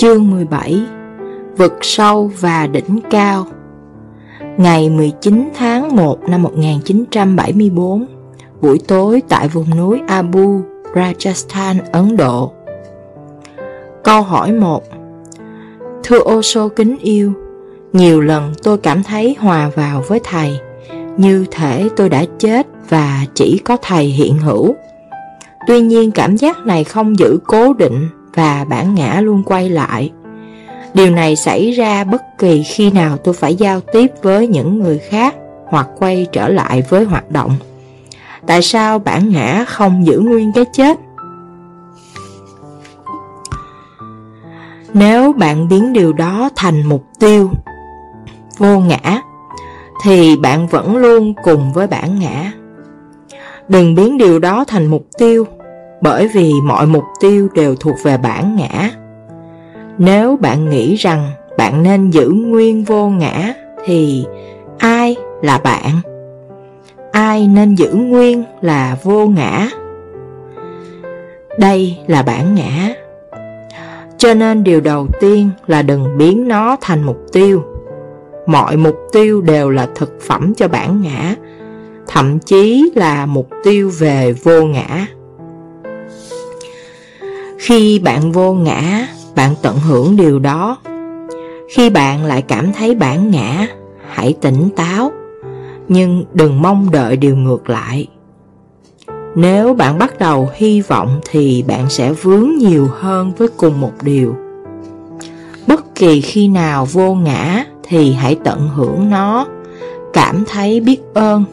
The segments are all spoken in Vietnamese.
Chương 17 Vực sâu và đỉnh cao. Ngày 19 tháng 1 năm 1974 Buổi tối tại vùng núi Abu, Rajasthan, Ấn Độ. Câu hỏi 1 Thưa Osho kính yêu Nhiều lần tôi cảm thấy hòa vào với Thầy Như thể tôi đã chết và chỉ có Thầy hiện hữu. Tuy nhiên cảm giác này không giữ cố định và bản ngã luôn quay lại. Điều này xảy ra bất kỳ khi nào tôi phải giao tiếp với những người khác hoặc quay trở lại với hoạt động. Tại sao bản ngã không giữ nguyên cái chết? Nếu bạn biến điều đó thành mục tiêu vô ngã, thì bạn vẫn luôn cùng với bản ngã. Đừng biến điều đó thành mục tiêu bởi vì mọi mục tiêu đều thuộc về bản ngã. Nếu bạn nghĩ rằng bạn nên giữ nguyên vô ngã thì ai là bạn? Ai nên giữ nguyên là vô ngã? Đây là bản ngã. Cho nên điều đầu tiên là đừng biến nó thành mục tiêu. Mọi mục tiêu đều là thực phẩm cho bản ngã, thậm chí là mục tiêu về vô ngã. Khi bạn vô ngã, bạn tận hưởng điều đó. Khi bạn lại cảm thấy bản ngã, hãy tỉnh táo, nhưng đừng mong đợi điều ngược lại. Nếu bạn bắt đầu hy vọng thì bạn sẽ vướng nhiều hơn với cùng một điều. Bất kỳ khi nào vô ngã thì hãy tận hưởng nó, cảm thấy biết ơn,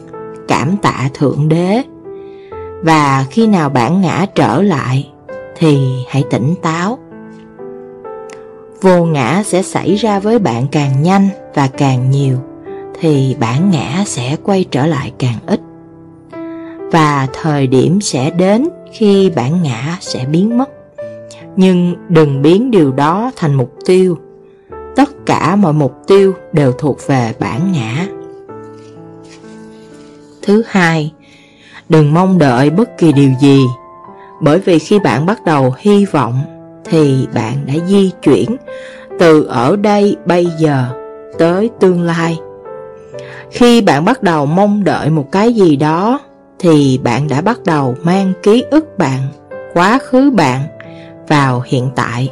cảm tạ Thượng Đế. Và khi nào bản ngã trở lại thì hãy tỉnh táo. Vô ngã sẽ xảy ra với bạn càng nhanh và càng nhiều, thì bản ngã sẽ quay trở lại càng ít. Và thời điểm sẽ đến khi bản ngã sẽ biến mất. Nhưng đừng biến điều đó thành mục tiêu. Tất cả mọi mục tiêu đều thuộc về bản ngã. Thứ hai, đừng mong đợi bất kỳ điều gì bởi vì khi bạn bắt đầu hy vọng thì bạn đã di chuyển từ ở đây bây giờ tới tương lai. Khi bạn bắt đầu mong đợi một cái gì đó thì bạn đã bắt đầu mang ký ức bạn, quá khứ bạn vào hiện tại.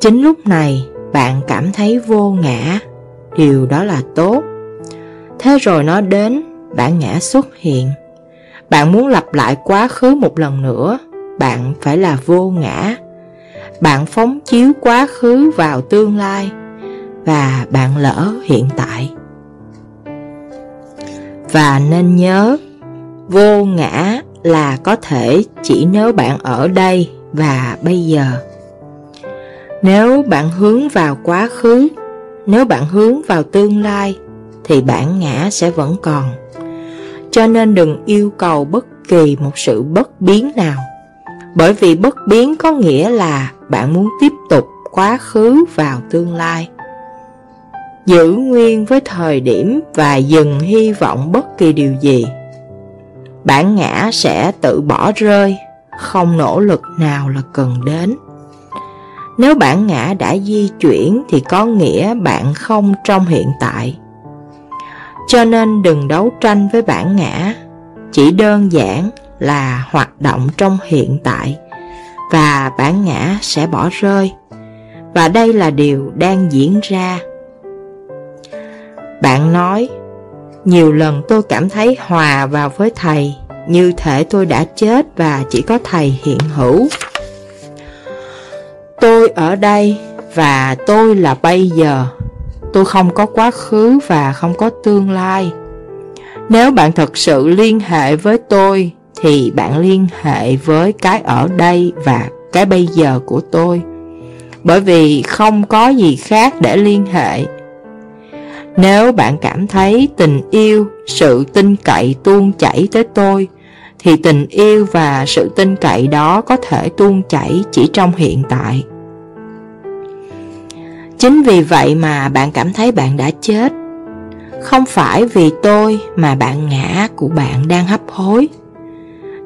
Chính lúc này bạn cảm thấy vô ngã, điều đó là tốt. Thế rồi nó đến, bản ngã xuất hiện bạn muốn lặp lại quá khứ một lần nữa, bạn phải là vô ngã. Bạn phóng chiếu quá khứ vào tương lai và bạn lỡ hiện tại. Và nên nhớ, vô ngã là có thể chỉ nếu bạn ở đây và bây giờ. Nếu bạn hướng vào quá khứ, nếu bạn hướng vào tương lai, thì bản ngã sẽ vẫn còn. Cho nên đừng yêu cầu bất kỳ một sự bất biến nào. Bởi vì bất biến có nghĩa là bạn muốn tiếp tục quá khứ vào tương lai. Giữ nguyên với thời điểm và dừng hy vọng bất kỳ điều gì. Bản ngã sẽ tự bỏ rơi, không nỗ lực nào là cần đến. Nếu bản ngã đã di chuyển thì có nghĩa bạn không trong hiện tại cho nên đừng đấu tranh với bản ngã, chỉ đơn giản là hoạt động trong hiện tại và bản ngã sẽ bỏ rơi. Và đây là điều đang diễn ra. Bạn nói, nhiều lần tôi cảm thấy hòa vào với thầy, như thể tôi đã chết và chỉ có thầy hiện hữu. Tôi ở đây và tôi là bây giờ Tôi không có quá khứ và không có tương lai. Nếu bạn thật sự liên hệ với tôi, thì bạn liên hệ với cái ở đây và cái bây giờ của tôi. Bởi vì không có gì khác để liên hệ. Nếu bạn cảm thấy tình yêu, sự tin cậy tuôn chảy tới tôi, thì tình yêu và sự tin cậy đó có thể tuôn chảy chỉ trong hiện tại. Chính vì vậy mà bạn cảm thấy bạn đã chết Không phải vì tôi mà bạn ngã của bạn đang hấp hối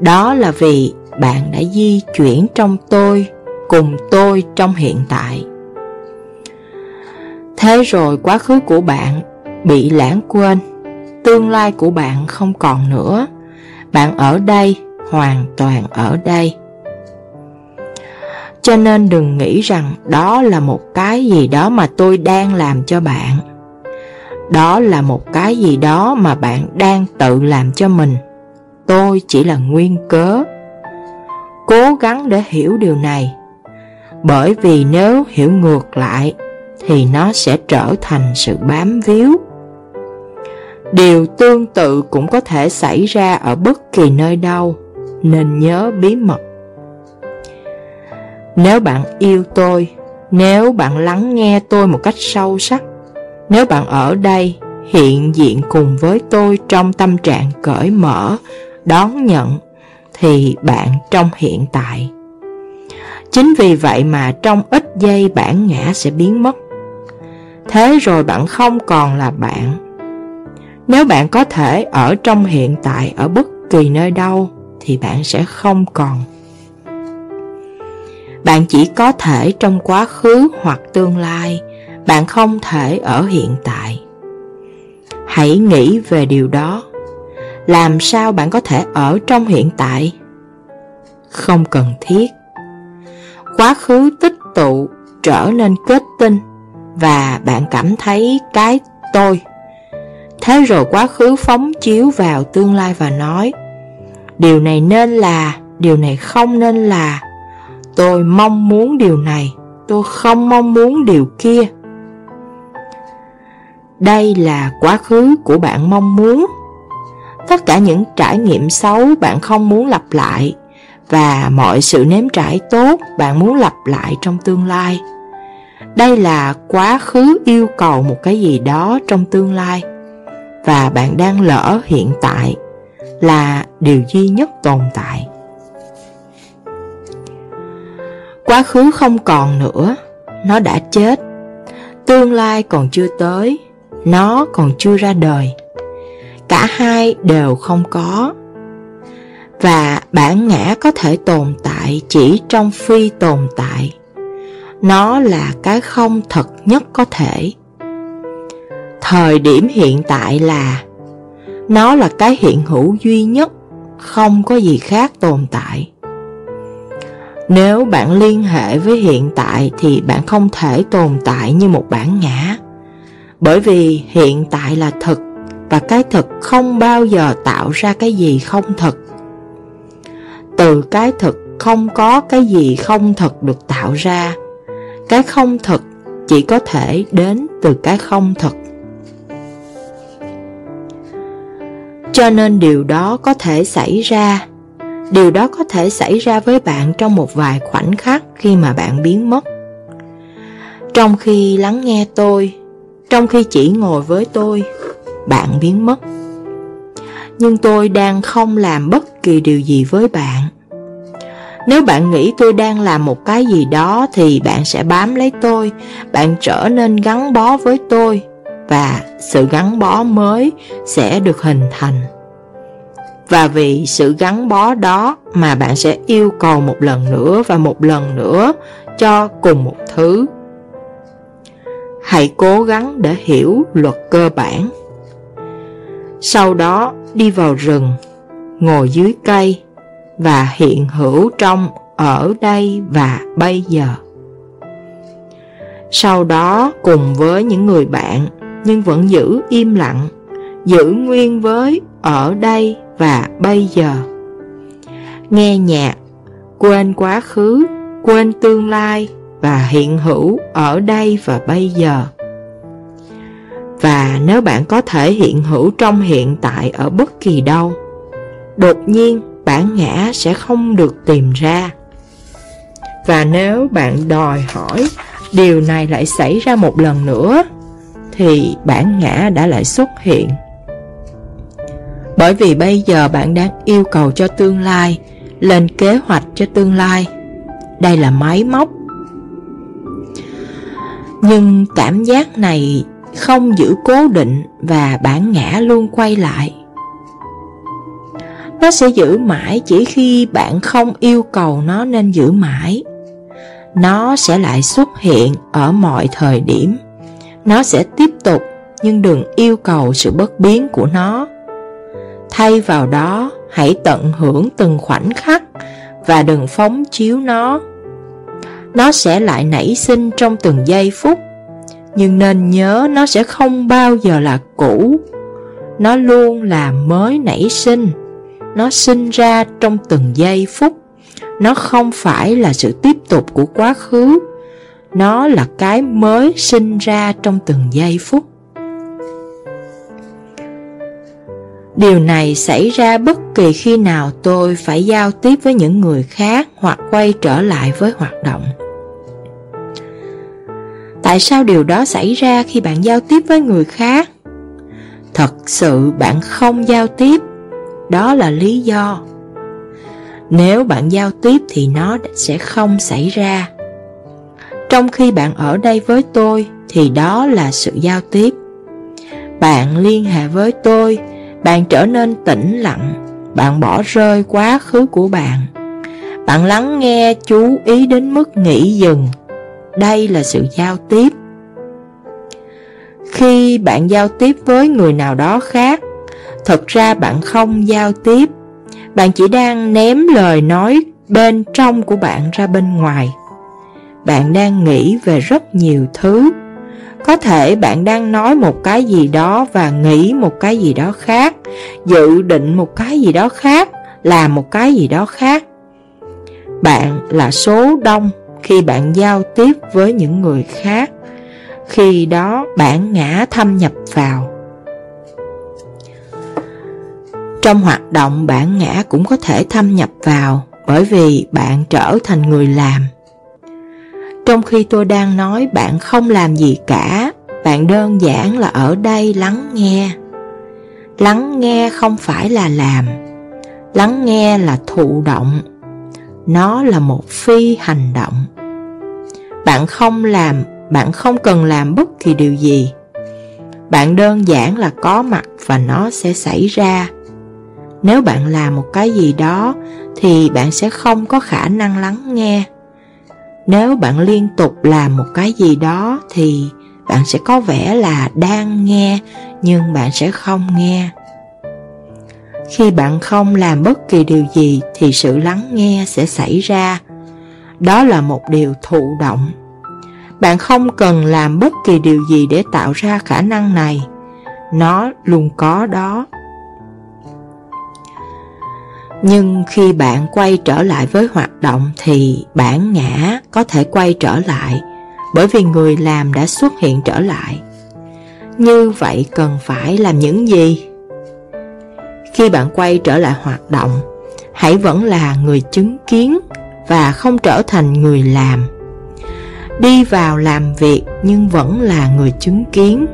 Đó là vì bạn đã di chuyển trong tôi cùng tôi trong hiện tại. Thế rồi quá khứ của bạn bị lãng quên, tương lai của bạn không còn nữa. Bạn ở đây, hoàn toàn ở đây. Cho nên đừng nghĩ rằng đó là một cái gì đó mà tôi đang làm cho bạn. Đó là một cái gì đó mà bạn đang tự làm cho mình. Tôi chỉ là nguyên cớ. Cố gắng để hiểu điều này. Bởi vì nếu hiểu ngược lại thì nó sẽ trở thành sự bám víu. Điều tương tự cũng có thể xảy ra ở bất kỳ nơi đâu, nên nhớ bí mật. Nếu bạn yêu tôi, nếu bạn lắng nghe tôi một cách sâu sắc, nếu bạn ở đây hiện diện cùng với tôi trong tâm trạng cởi mở, đón nhận, thì bạn trong hiện tại. Chính vì vậy mà trong ít giây bản ngã sẽ biến mất. Thế rồi bạn không còn là bạn. Nếu bạn có thể ở trong hiện tại ở bất kỳ nơi đâu, thì bạn sẽ không còn. Bạn chỉ có thể trong quá khứ hoặc tương lai, bạn không thể ở hiện tại. Hãy nghĩ về điều đó. Làm sao bạn có thể ở trong hiện tại? Không cần thiết. Quá khứ tích tụ trở nên kết tinh và bạn cảm thấy cái tôi. Thế rồi quá khứ phóng chiếu vào tương lai và nói Điều này nên là, điều này không nên là Tôi mong muốn điều này, tôi không mong muốn điều kia. Đây là quá khứ của bạn mong muốn. Tất cả những trải nghiệm xấu bạn không muốn lặp lại. Và mọi sự nếm trải tốt bạn muốn lặp lại trong tương lai. Đây là quá khứ yêu cầu một cái gì đó trong tương lai. Và bạn đang lỡ hiện tại là điều duy nhất tồn tại. Quá khứ không còn nữa Nó đã chết Tương lai còn chưa tới Nó còn chưa ra đời Cả hai đều không có Và bản ngã có thể tồn tại chỉ trong phi tồn tại nó là cái không thật nhất có thể. Thời điểm hiện tại là Nó là cái hiện hữu duy nhất, không có gì khác tồn tại. Nếu bạn liên hệ với hiện tại thì bạn không thể tồn tại như một bản ngã. Bởi vì hiện tại là thực và cái thực không bao giờ tạo ra cái gì không thực. Từ cái thực không có cái gì không thực được tạo ra, cái không thật chỉ có thể đến từ cái không thật. Cho nên điều đó có thể xảy ra Điều đó có thể xảy ra với bạn trong một vài khoảnh khắc khi mà bạn biến mất. Trong khi lắng nghe tôi Trong khi chỉ ngồi với tôi Bạn biến mất. Nhưng tôi đang không làm bất kỳ điều gì với bạn. Nếu bạn nghĩ tôi đang làm một cái gì đó thì bạn sẽ bám lấy tôi, bạn trở nên gắn bó với tôi và sự gắn bó mới sẽ được hình thành. Và vì sự gắn bó đó mà bạn sẽ yêu cầu một lần nữa và một lần nữa cho cùng một thứ. Hãy cố gắng để hiểu luật cơ bản. Sau đó đi vào rừng, ngồi dưới cây và hiện hữu trong ở đây và bây giờ. Sau đó cùng với những người bạn nhưng vẫn giữ im lặng, giữ nguyên với ở đây và bây giờ. Nghe nhạc, quên quá khứ, quên tương lai và hiện hữu ở đây và bây giờ. Và nếu bạn có thể hiện hữu trong hiện tại ở bất kỳ đâu, đột nhiên bản ngã sẽ không được tìm ra. Và nếu bạn đòi hỏi điều này lại xảy ra một lần nữa, thì bản ngã đã lại xuất hiện. Bởi vì bây giờ bạn đang yêu cầu cho tương lai, lên kế hoạch cho tương lai. Đây là máy móc. Nhưng cảm giác này không giữ cố định và bản ngã luôn quay lại. Nó sẽ giữ mãi chỉ khi bạn không yêu cầu nó nên giữ mãi. nó sẽ lại xuất hiện ở mọi thời điểm. Nó sẽ tiếp tục nhưng đừng yêu cầu sự bất biến của nó. Thay vào đó, hãy tận hưởng từng khoảnh khắc và đừng phóng chiếu nó. Nó sẽ lại nảy sinh trong từng giây phút, nhưng nên nhớ nó sẽ không bao giờ là cũ. Nó luôn là mới nảy sinh, nó sinh ra trong từng giây phút. Nó không phải là sự tiếp tục của quá khứ, nó là cái mới sinh ra trong từng giây phút. Điều này xảy ra bất kỳ khi nào tôi phải giao tiếp với những người khác hoặc quay trở lại với hoạt động. Tại sao điều đó xảy ra khi bạn giao tiếp với người khác? Thật sự bạn không giao tiếp, đó là lý do. Nếu bạn giao tiếp thì nó sẽ không xảy ra. Trong khi bạn ở đây với tôi thì đó là sự giao tiếp. Bạn liên hệ với tôi bạn trở nên tĩnh lặng, bạn bỏ rơi quá khứ của bạn. Bạn lắng nghe chú ý đến mức nghỉ dừng. Đây là sự giao tiếp. Khi bạn giao tiếp với người nào đó khác, thật ra bạn không giao tiếp. Bạn chỉ đang ném lời nói bên trong của bạn ra bên ngoài. Bạn đang nghĩ về rất nhiều thứ có thể bạn đang nói một cái gì đó và nghĩ một cái gì đó khác, dự định một cái gì đó khác, làm một cái gì đó khác. Bạn là số đông khi bạn giao tiếp với những người khác. Khi đó bạn ngã thâm nhập vào. Trong hoạt động bản ngã cũng có thể thâm nhập vào bởi vì bạn trở thành người làm trong khi tôi đang nói bạn không làm gì cả, bạn đơn giản là ở đây lắng nghe. Lắng nghe không phải là làm, lắng nghe là thụ động. Nó là một phi hành động. Bạn không làm, bạn không cần làm bất kỳ điều gì. Bạn đơn giản là có mặt và nó sẽ xảy ra. Nếu bạn làm một cái gì đó thì bạn sẽ không có khả năng lắng nghe nếu bạn liên tục làm một cái gì đó thì bạn sẽ có vẻ là đang nghe, nhưng bạn sẽ không nghe. Khi bạn không làm bất kỳ điều gì thì sự lắng nghe sẽ xảy ra. Đó là một điều thụ động. Bạn không cần làm bất kỳ điều gì để tạo ra khả năng này. Nó luôn có đó. Nhưng khi bạn quay trở lại với hoạt động thì bản ngã có thể quay trở lại bởi vì người làm đã xuất hiện trở lại. Như vậy cần phải làm những gì? Khi bạn quay trở lại hoạt động, hãy vẫn là người chứng kiến và không trở thành người làm. Đi vào làm việc nhưng vẫn là người chứng kiến.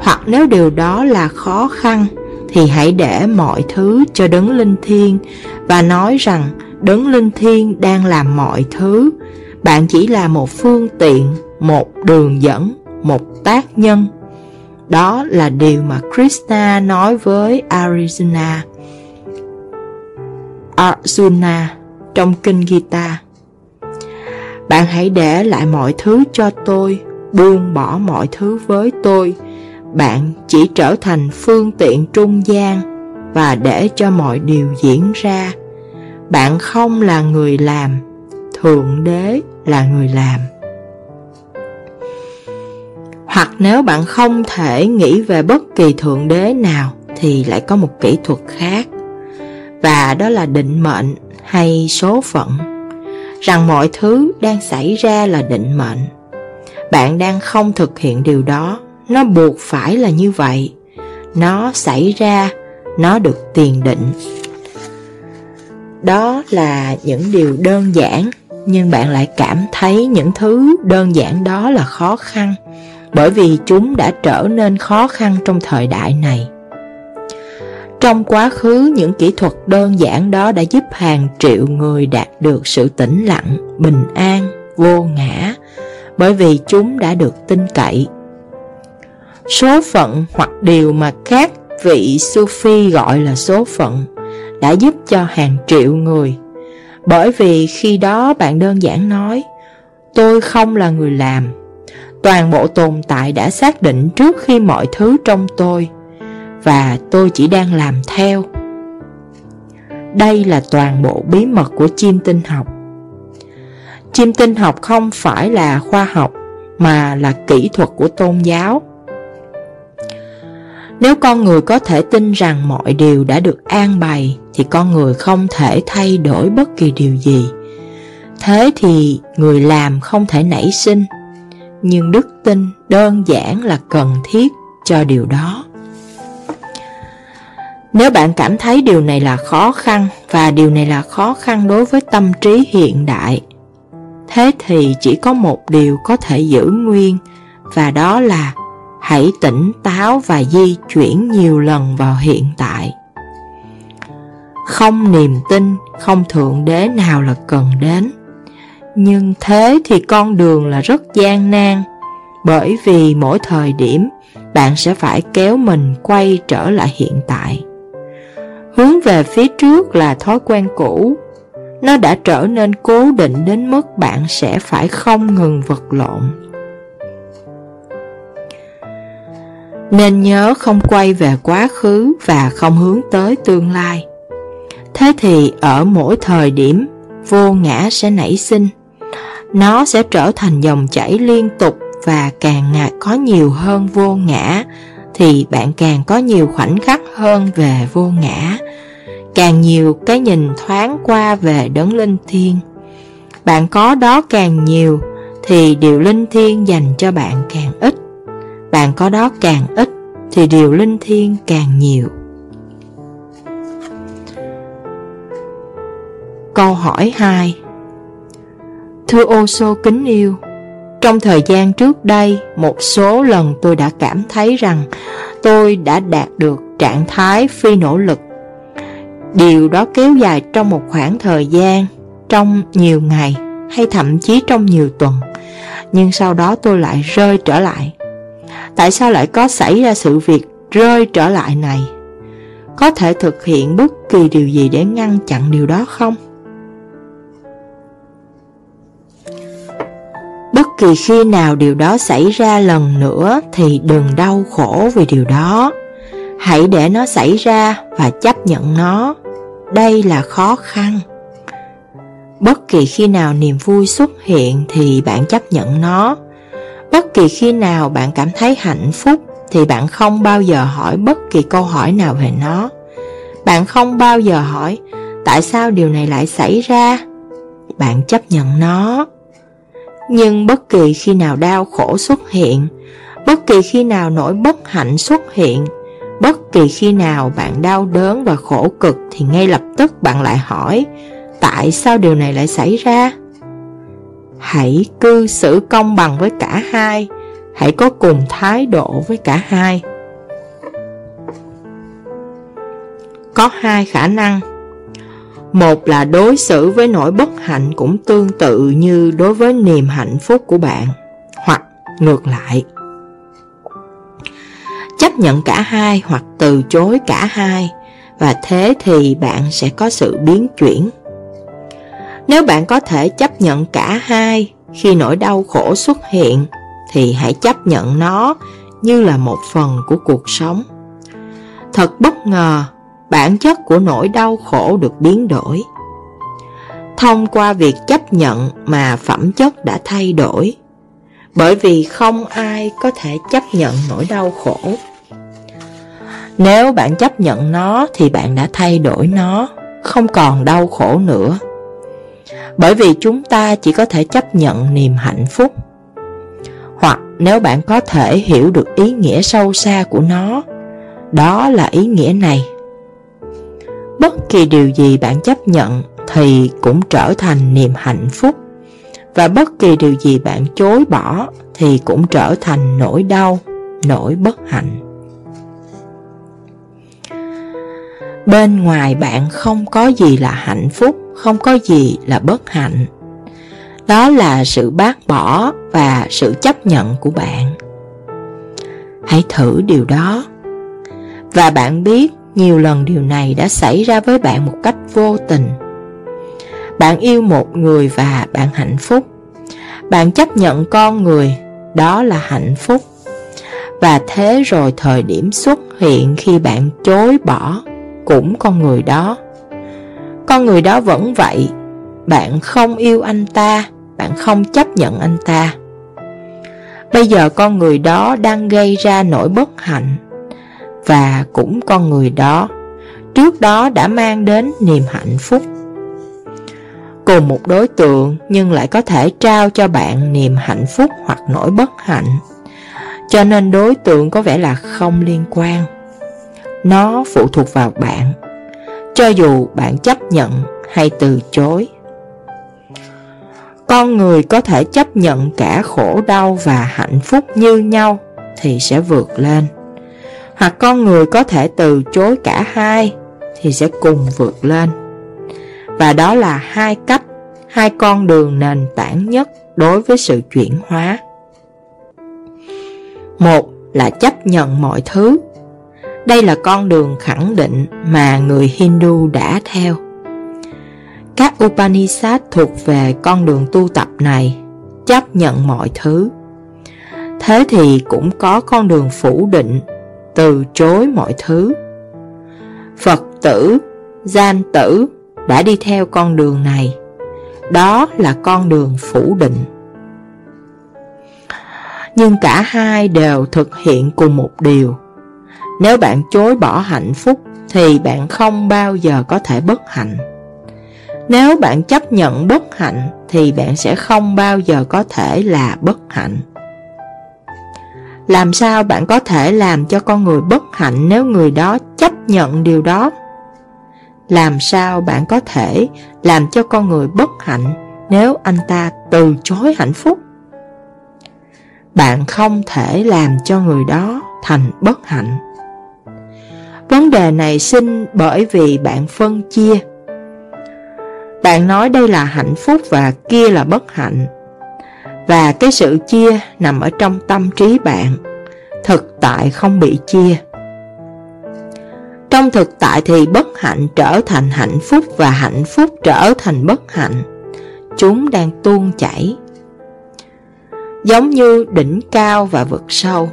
Hoặc nếu điều đó là khó khăn thì hãy để mọi thứ cho đấng linh thiêng và nói rằng đấng linh thiêng đang làm mọi thứ. Bạn chỉ là một phương tiện, một đường dẫn, một tác nhân. Đó là điều mà Krishna nói với Arizona. Arjuna trong kinh Gita. Bạn hãy để lại mọi thứ cho tôi, buông bỏ mọi thứ với tôi bạn chỉ trở thành phương tiện trung gian và để cho mọi điều diễn ra. Bạn không là người làm, Thượng Đế là người làm. Hoặc nếu bạn không thể nghĩ về bất kỳ Thượng Đế nào thì lại có một kỹ thuật khác và đó là định mệnh hay số phận rằng mọi thứ đang xảy ra là định mệnh. Bạn đang không thực hiện điều đó nó buộc phải là như vậy. Nó xảy ra, nó được tiền định. Đó là những điều đơn giản, nhưng bạn lại cảm thấy những thứ đơn giản đó là khó khăn, bởi vì chúng đã trở nên khó khăn trong thời đại này. Trong quá khứ, những kỹ thuật đơn giản đó đã giúp hàng triệu người đạt được sự tĩnh lặng, bình an, vô ngã, bởi vì chúng đã được tin cậy số phận hoặc điều mà các vị Sufi gọi là số phận đã giúp cho hàng triệu người. Bởi vì khi đó bạn đơn giản nói, tôi không là người làm. Toàn bộ tồn tại đã xác định trước khi mọi thứ trong tôi, và tôi chỉ đang làm theo. Đây là toàn bộ bí mật của chim tinh học. Chim tinh học không phải là khoa học, mà là kỹ thuật của tôn giáo. Nếu con người có thể tin rằng mọi điều đã được an bày, thì con người không thể thay đổi bất kỳ điều gì. Thế thì người làm không thể nảy sinh, nhưng đức tin đơn giản là cần thiết cho điều đó. Nếu bạn cảm thấy điều này là khó khăn và điều này là khó khăn đối với tâm trí hiện đại, thế thì chỉ có một điều có thể giữ nguyên và đó là hãy tỉnh táo và di chuyển nhiều lần vào hiện tại. Không niềm tin, không thượng đế nào là cần đến. Nhưng thế thì con đường là rất gian nan, bởi vì mỗi thời điểm bạn sẽ phải kéo mình quay trở lại hiện tại. Hướng về phía trước là thói quen cũ, nó đã trở nên cố định đến mức bạn sẽ phải không ngừng vật lộn. Nên nhớ không quay về quá khứ và không hướng tới tương lai. Thế thì ở mỗi thời điểm, vô ngã sẽ nảy sinh. Nó sẽ trở thành dòng chảy liên tục và càng ngạc có nhiều hơn vô ngã thì bạn càng có nhiều khoảnh khắc hơn về vô ngã. Càng nhiều cái nhìn thoáng qua về đấng linh thiêng. Bạn có đó càng nhiều thì điều linh thiêng dành cho bạn càng ít. Bạn có đó càng ít thì điều linh thiêng càng nhiều. Câu hỏi 2 Thưa ô sô kính yêu, trong thời gian trước đây, một số lần tôi đã cảm thấy rằng tôi đã đạt được trạng thái phi nỗ lực. Điều đó kéo dài trong một khoảng thời gian, trong nhiều ngày hay thậm chí trong nhiều tuần. Nhưng sau đó tôi lại rơi trở lại. Tại sao lại có xảy ra sự việc rơi trở lại này? Có thể thực hiện bất kỳ điều gì để ngăn chặn điều đó không? Bất kỳ khi nào điều đó xảy ra lần nữa thì đừng đau khổ vì điều đó. Hãy để nó xảy ra và chấp nhận nó. Đây là khó khăn. Bất kỳ khi nào niềm vui xuất hiện thì bạn chấp nhận nó. Bất kỳ khi nào bạn cảm thấy hạnh phúc thì bạn không bao giờ hỏi bất kỳ câu hỏi nào về nó. Bạn không bao giờ hỏi tại sao điều này lại xảy ra. Bạn chấp nhận nó. Nhưng bất kỳ khi nào đau khổ xuất hiện, bất kỳ khi nào nỗi bất hạnh xuất hiện, bất kỳ khi nào bạn đau đớn và khổ cực thì ngay lập tức bạn lại hỏi tại sao điều này lại xảy ra? Hãy cư xử công bằng với cả hai, hãy có cùng thái độ với cả hai. Có hai khả năng một là đối xử với nỗi bất hạnh cũng tương tự như đối với niềm hạnh phúc của bạn, hoặc ngược lại. Chấp nhận cả hai hoặc từ chối cả hai, và thế thì bạn sẽ có sự biến chuyển. Nếu bạn có thể chấp nhận cả hai khi nỗi đau khổ xuất hiện, thì hãy chấp nhận nó như là một phần của cuộc sống. Thật bất ngờ bản chất của nỗi đau khổ được biến đổi. Thông qua việc chấp nhận mà phẩm chất đã thay đổi, bởi vì không ai có thể chấp nhận nỗi đau khổ. Nếu bạn chấp nhận nó thì bạn đã thay đổi nó, không còn đau khổ nữa. Bởi vì chúng ta chỉ có thể chấp nhận niềm hạnh phúc. Hoặc nếu bạn có thể hiểu được ý nghĩa sâu xa của nó, đó là ý nghĩa này. Bất kỳ điều gì bạn chấp nhận thì cũng trở thành niềm hạnh phúc và bất kỳ điều gì bạn chối bỏ thì cũng trở thành nỗi đau, nỗi bất hạnh. Bên ngoài bạn không có gì là hạnh phúc, không có gì là bất hạnh. Đó là sự bác bỏ và sự chấp nhận của bạn. Hãy thử điều đó. Và bạn biết nhiều lần điều này đã xảy ra với bạn một cách vô tình. Bạn yêu một người và bạn hạnh phúc. Bạn chấp nhận con người, đó là hạnh phúc. Và thế rồi thời điểm xuất hiện khi bạn chối bỏ cũng con người đó. Con người đó vẫn vậy, bạn không yêu anh ta, bạn không chấp nhận anh ta. Bây giờ con người đó đang gây ra nỗi bất hạnh Và cũng con người đó Trước đó đã mang đến niềm hạnh phúc Cùng một đối tượng nhưng lại có thể trao cho bạn niềm hạnh phúc hoặc nỗi bất hạnh Cho nên đối tượng có vẻ là không liên quan nó phụ thuộc vào bạn Cho dù bạn chấp nhận hay từ chối con người có thể chấp nhận cả khổ đau và hạnh phúc như nhau thì sẽ vượt lên. Hoặc con người có thể từ chối cả hai thì sẽ cùng vượt lên. Và đó là hai cách, hai con đường nền tảng nhất đối với sự chuyển hóa. Một là chấp nhận mọi thứ. Đây là con đường khẳng định mà người Hindu đã theo. Các Upanishad thuộc về con đường tu tập này, chấp nhận mọi thứ. Thế thì cũng có con đường phủ định, từ chối mọi thứ. Phật tử, gian tử đã đi theo con đường này. Đó là con đường phủ định. Nhưng cả hai đều thực hiện cùng một điều. Nếu bạn chối bỏ hạnh phúc, thì bạn không bao giờ có thể bất hạnh. Nếu bạn chấp nhận bất hạnh, thì bạn sẽ không bao giờ có thể là bất hạnh. Làm sao bạn có thể làm cho con người bất hạnh nếu người đó chấp nhận điều đó? Làm sao bạn có thể làm cho con người bất hạnh nếu anh ta từ chối hạnh phúc? Bạn không thể làm cho người đó thành bất hạnh. Vấn đề này sinh bởi vì bạn phân chia. Bạn nói đây là hạnh phúc và kia là bất hạnh. Và cái sự chia nằm ở trong tâm trí bạn, Thực tại không bị chia. Trong thực tại thì bất hạnh trở thành hạnh phúc Và hạnh phúc trở thành bất hạnh. Chúng đang tuôn chảy. Giống như đỉnh cao và vực sâu.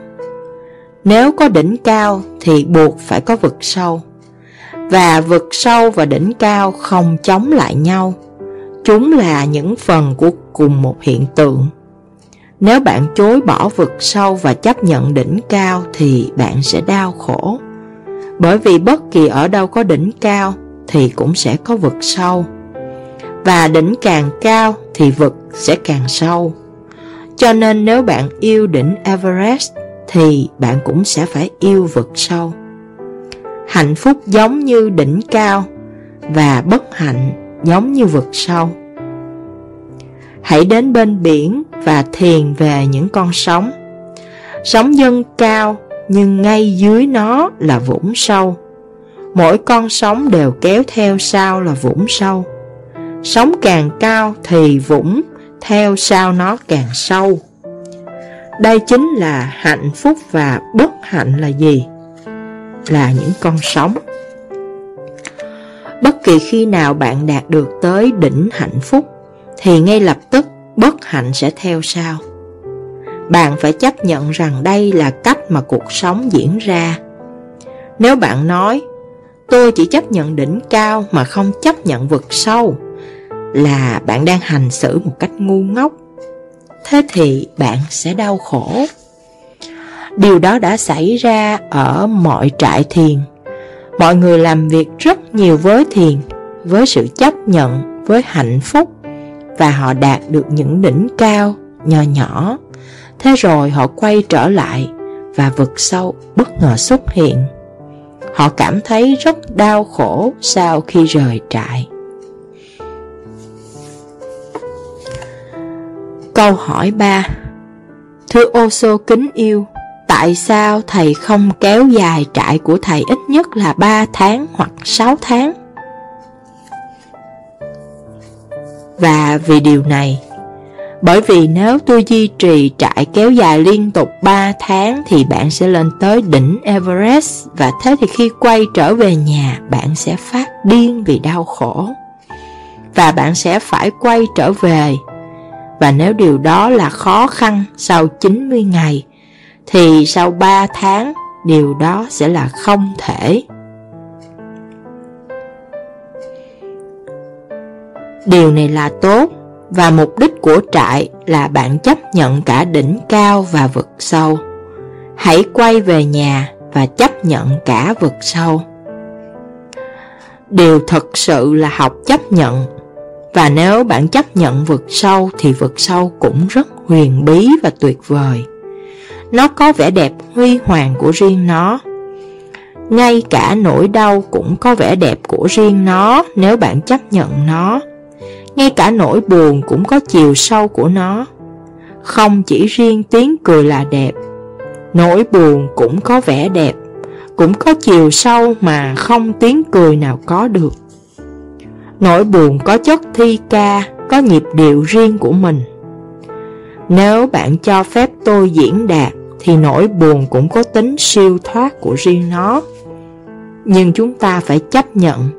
Nếu có đỉnh cao thì buộc phải có vực sâu và vực sâu và đỉnh cao không chống lại nhau. Chúng là những phần của cùng một hiện tượng. Nếu bạn chối bỏ vực sâu và chấp nhận đỉnh cao thì bạn sẽ đau khổ. Bởi vì bất kỳ ở đâu có đỉnh cao thì cũng sẽ có vực sâu. Và đỉnh càng cao thì vực sẽ càng sâu. Cho nên nếu bạn yêu đỉnh Everest thì bạn cũng sẽ phải yêu vực sâu hạnh phúc giống như đỉnh cao và bất hạnh giống như vực sâu. Hãy đến bên biển và thiền về những con sóng. Sóng dâng cao, nhưng ngay dưới nó là vũng sâu. Mỗi con sóng đều kéo theo sau là vũng sâu. Sóng càng cao thì vũng theo sau nó càng sâu. Đây chính là hạnh phúc và bất hạnh là gì? là những con sóng. Bất kỳ khi nào bạn đạt được tới đỉnh hạnh phúc, thì ngay lập tức bất hạnh sẽ theo sau. Bạn phải chấp nhận rằng đây là cách mà cuộc sống diễn ra. Nếu bạn nói, tôi chỉ chấp nhận đỉnh cao mà không chấp nhận vực sâu, là bạn đang hành xử một cách ngu ngốc. Thế thì bạn sẽ đau khổ. Điều đó đã xảy ra ở mọi trại thiền. Mọi người làm việc rất nhiều với thiền, với sự chấp nhận, với hạnh phúc và họ đạt được những đỉnh cao, nhỏ nhỏ. Thế rồi họ quay trở lại và vực sâu bất ngờ xuất hiện. Họ cảm thấy rất đau khổ sau khi rời trại. Câu hỏi 3 Thưa ô sô kính yêu Tại sao thầy không kéo dài trại của thầy ít nhất là 3 tháng hoặc 6 tháng? Và vì điều này, bởi vì nếu tôi duy trì trại kéo dài liên tục 3 tháng thì bạn sẽ lên tới đỉnh Everest và thế thì khi quay trở về nhà bạn sẽ phát điên vì đau khổ. Và bạn sẽ phải quay trở về và nếu điều đó là khó khăn sau 90 ngày, thì sau 3 tháng điều đó sẽ là không thể. Điều này là tốt, và mục đích của trại là bạn chấp nhận cả đỉnh cao và vực sâu. Hãy quay về nhà và chấp nhận cả vực sâu. Điều thực sự là học chấp nhận và nếu bạn chấp nhận vực sâu thì vực sâu cũng rất huyền bí và tuyệt vời. Nó có vẻ đẹp huy hoàng của riêng nó. Ngay cả nỗi đau cũng có vẻ đẹp của riêng nó nếu bạn chấp nhận nó. Ngay cả nỗi buồn cũng có chiều sâu của nó. Không chỉ riêng tiếng cười là đẹp, nỗi buồn cũng có vẻ đẹp, cũng có chiều sâu mà không tiếng cười nào có được. Nỗi buồn có chất thi ca, có nhịp điệu riêng của mình. Nếu bạn cho phép tôi diễn đạt, thì nỗi buồn cũng có tính siêu thoát của riêng nó. Nhưng chúng ta phải chấp nhận.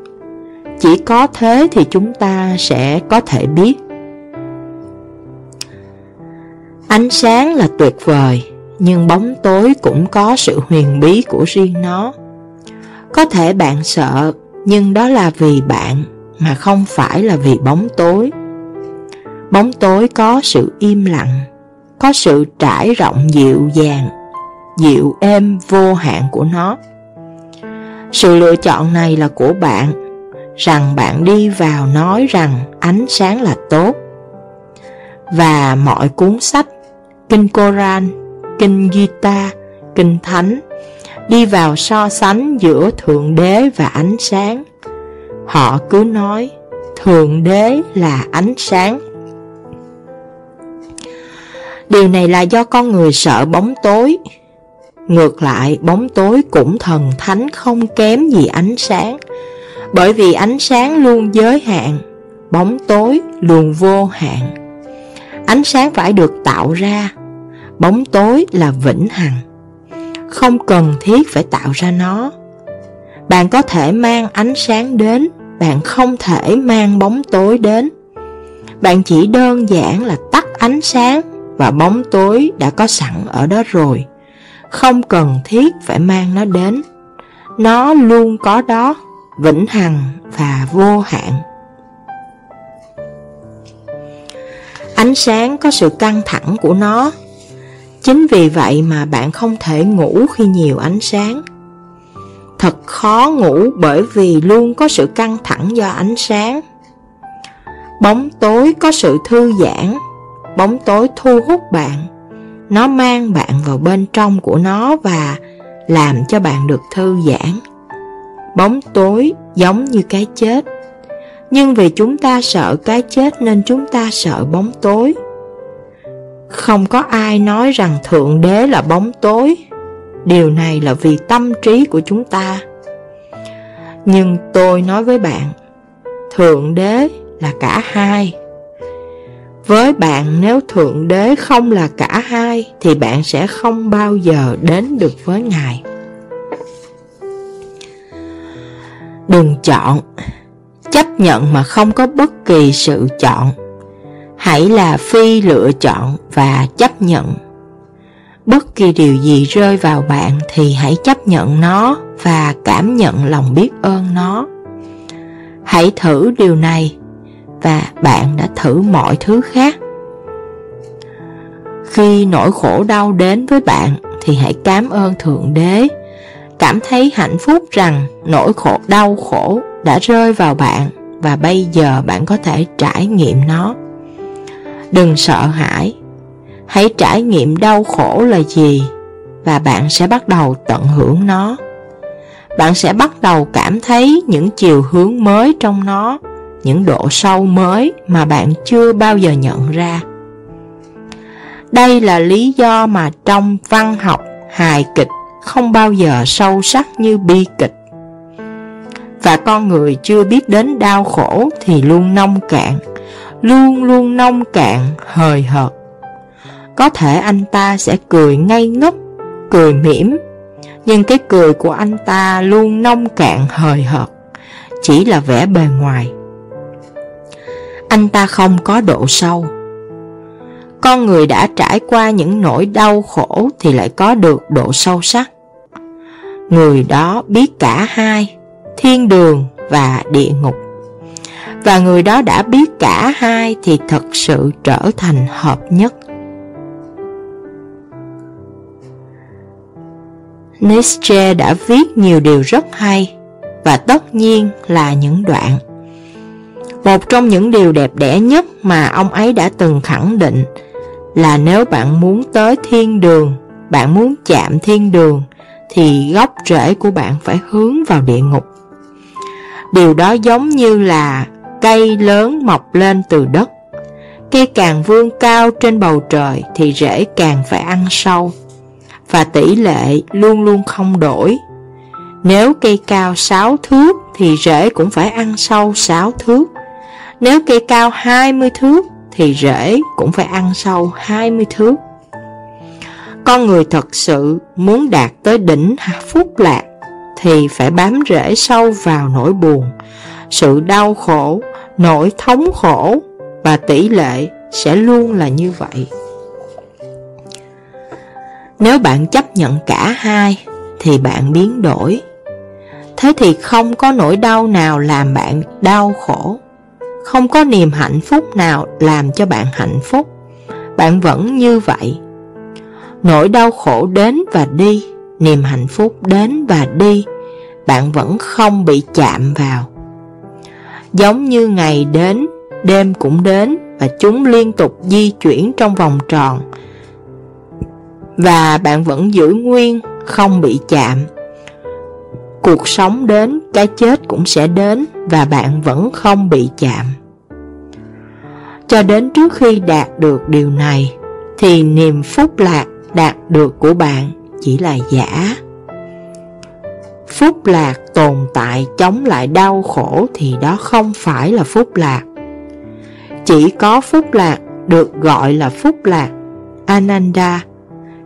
Chỉ có thế thì chúng ta sẽ có thể biết. Ánh sáng là tuyệt vời, nhưng bóng tối cũng có sự huyền bí của riêng nó. Có thể bạn sợ, nhưng đó là vì bạn mà không phải là vì bóng tối. Bóng tối có sự im lặng, có sự trải rộng dịu dàng, dịu êm vô hạn của nó. Sự lựa chọn này là của bạn, rằng bạn đi vào nói rằng ánh sáng là tốt. Và mọi cuốn sách, Kinh Koran, Kinh Gita, Kinh Thánh, đi vào so sánh giữa Thượng Đế và ánh sáng, Họ cứ nói Thượng Đế là ánh sáng. Điều này là do con người sợ bóng tối. Ngược lại, bóng tối cũng thần thánh không kém gì ánh sáng. Bởi vì ánh sáng luôn giới hạn Bóng tối luôn vô hạn. Ánh sáng phải được tạo ra Bóng tối là vĩnh hằng. Không cần thiết phải tạo ra nó. Bạn có thể mang ánh sáng đến bạn không thể mang bóng tối đến. Bạn chỉ đơn giản là tắt ánh sáng và bóng tối đã có sẵn ở đó rồi. Không cần thiết phải mang nó đến. Nó luôn có đó, vĩnh hằng và vô hạn. Ánh sáng có sự căng thẳng của nó. Chính vì vậy mà bạn không thể ngủ khi nhiều ánh sáng. Thật khó ngủ bởi vì luôn có sự căng thẳng do ánh sáng. Bóng tối có sự thư giãn, bóng tối thu hút bạn. Nó mang bạn vào bên trong của nó và làm cho bạn được thư giãn. Bóng tối giống như cái chết. Nhưng vì chúng ta sợ cái chết nên chúng ta sợ bóng tối. Không có ai nói rằng Thượng Đế là bóng tối Điều này là vì tâm trí của chúng ta. Nhưng tôi nói với bạn, Thượng Đế là cả hai. Với bạn, nếu Thượng Đế không là cả hai, Thì bạn sẽ không bao giờ đến được với Ngài. Đừng chọn. Chấp nhận mà không có bất kỳ sự chọn. Hãy là phi lựa chọn và chấp nhận. Bất kỳ điều gì rơi vào bạn thì hãy chấp nhận nó và cảm nhận lòng biết ơn nó. Hãy thử điều này và bạn đã thử mọi thứ khác. Khi nỗi khổ đau đến với bạn thì hãy cảm ơn Thượng Đế, cảm thấy hạnh phúc rằng nỗi khổ đau khổ đã rơi vào bạn và bây giờ bạn có thể trải nghiệm nó. Đừng sợ hãi Hãy trải nghiệm đau khổ là gì và bạn sẽ bắt đầu tận hưởng nó. Bạn sẽ bắt đầu cảm thấy những chiều hướng mới trong nó, những độ sâu mới mà bạn chưa bao giờ nhận ra. Đây là lý do mà trong văn học, hài kịch không bao giờ sâu sắc như bi kịch. Và con người chưa biết đến đau khổ thì luôn nông cạn, luôn luôn nông cạn, hời hợt có thể anh ta sẽ cười ngây ngốc, cười mỉm, nhưng cái cười của anh ta luôn nông cạn hời hợt, chỉ là vẻ bề ngoài. Anh ta không có độ sâu. con người đã trải qua những nỗi đau khổ thì lại có được độ sâu sắc. Người đó biết cả hai, thiên đường và địa ngục. Và người đó đã biết cả hai thì thật sự trở thành hợp nhất. Nietzsche đã viết nhiều điều rất hay và tất nhiên là những đoạn. Một trong những điều đẹp đẽ nhất mà ông ấy đã từng khẳng định là nếu bạn muốn tới thiên đường, bạn muốn chạm thiên đường, thì gốc rễ của bạn phải hướng vào địa ngục. Điều đó giống như là cây lớn mọc lên từ đất. Cây càng vươn cao trên bầu trời thì rễ càng phải ăn sâu. Và tỷ lệ luôn luôn không đổi. Nếu cây cao 6 thước thì rễ cũng phải ăn sâu 6 thước. Nếu cây cao 20 thước thì rễ cũng phải ăn sâu 20 thước. Con người thật sự muốn đạt tới đỉnh phúc lạc thì phải bám rễ sâu vào nỗi buồn, sự đau khổ, nỗi thống khổ và tỷ lệ sẽ luôn là như vậy. Nếu bạn chấp nhận cả hai, thì bạn biến đổi. Thế thì không có nỗi đau nào làm bạn đau khổ. Không có niềm hạnh phúc nào làm cho bạn hạnh phúc. Bạn vẫn như vậy. Nỗi đau khổ đến và đi, Niềm hạnh phúc đến và đi, Bạn vẫn không bị chạm vào. Giống như ngày đến, Đêm cũng đến Và chúng liên tục di chuyển trong vòng tròn. Và bạn vẫn giữ nguyên Không bị chạm Cuộc sống đến, cái chết cũng sẽ đến và bạn vẫn không bị chạm. Cho đến trước khi đạt được điều này, thì niềm phúc lạc đạt được của bạn chỉ là giả. Phúc lạc tồn tại chống lại đau khổ thì đó không phải là phúc lạc. Chỉ có phúc lạc được gọi là phúc lạc, Ananda,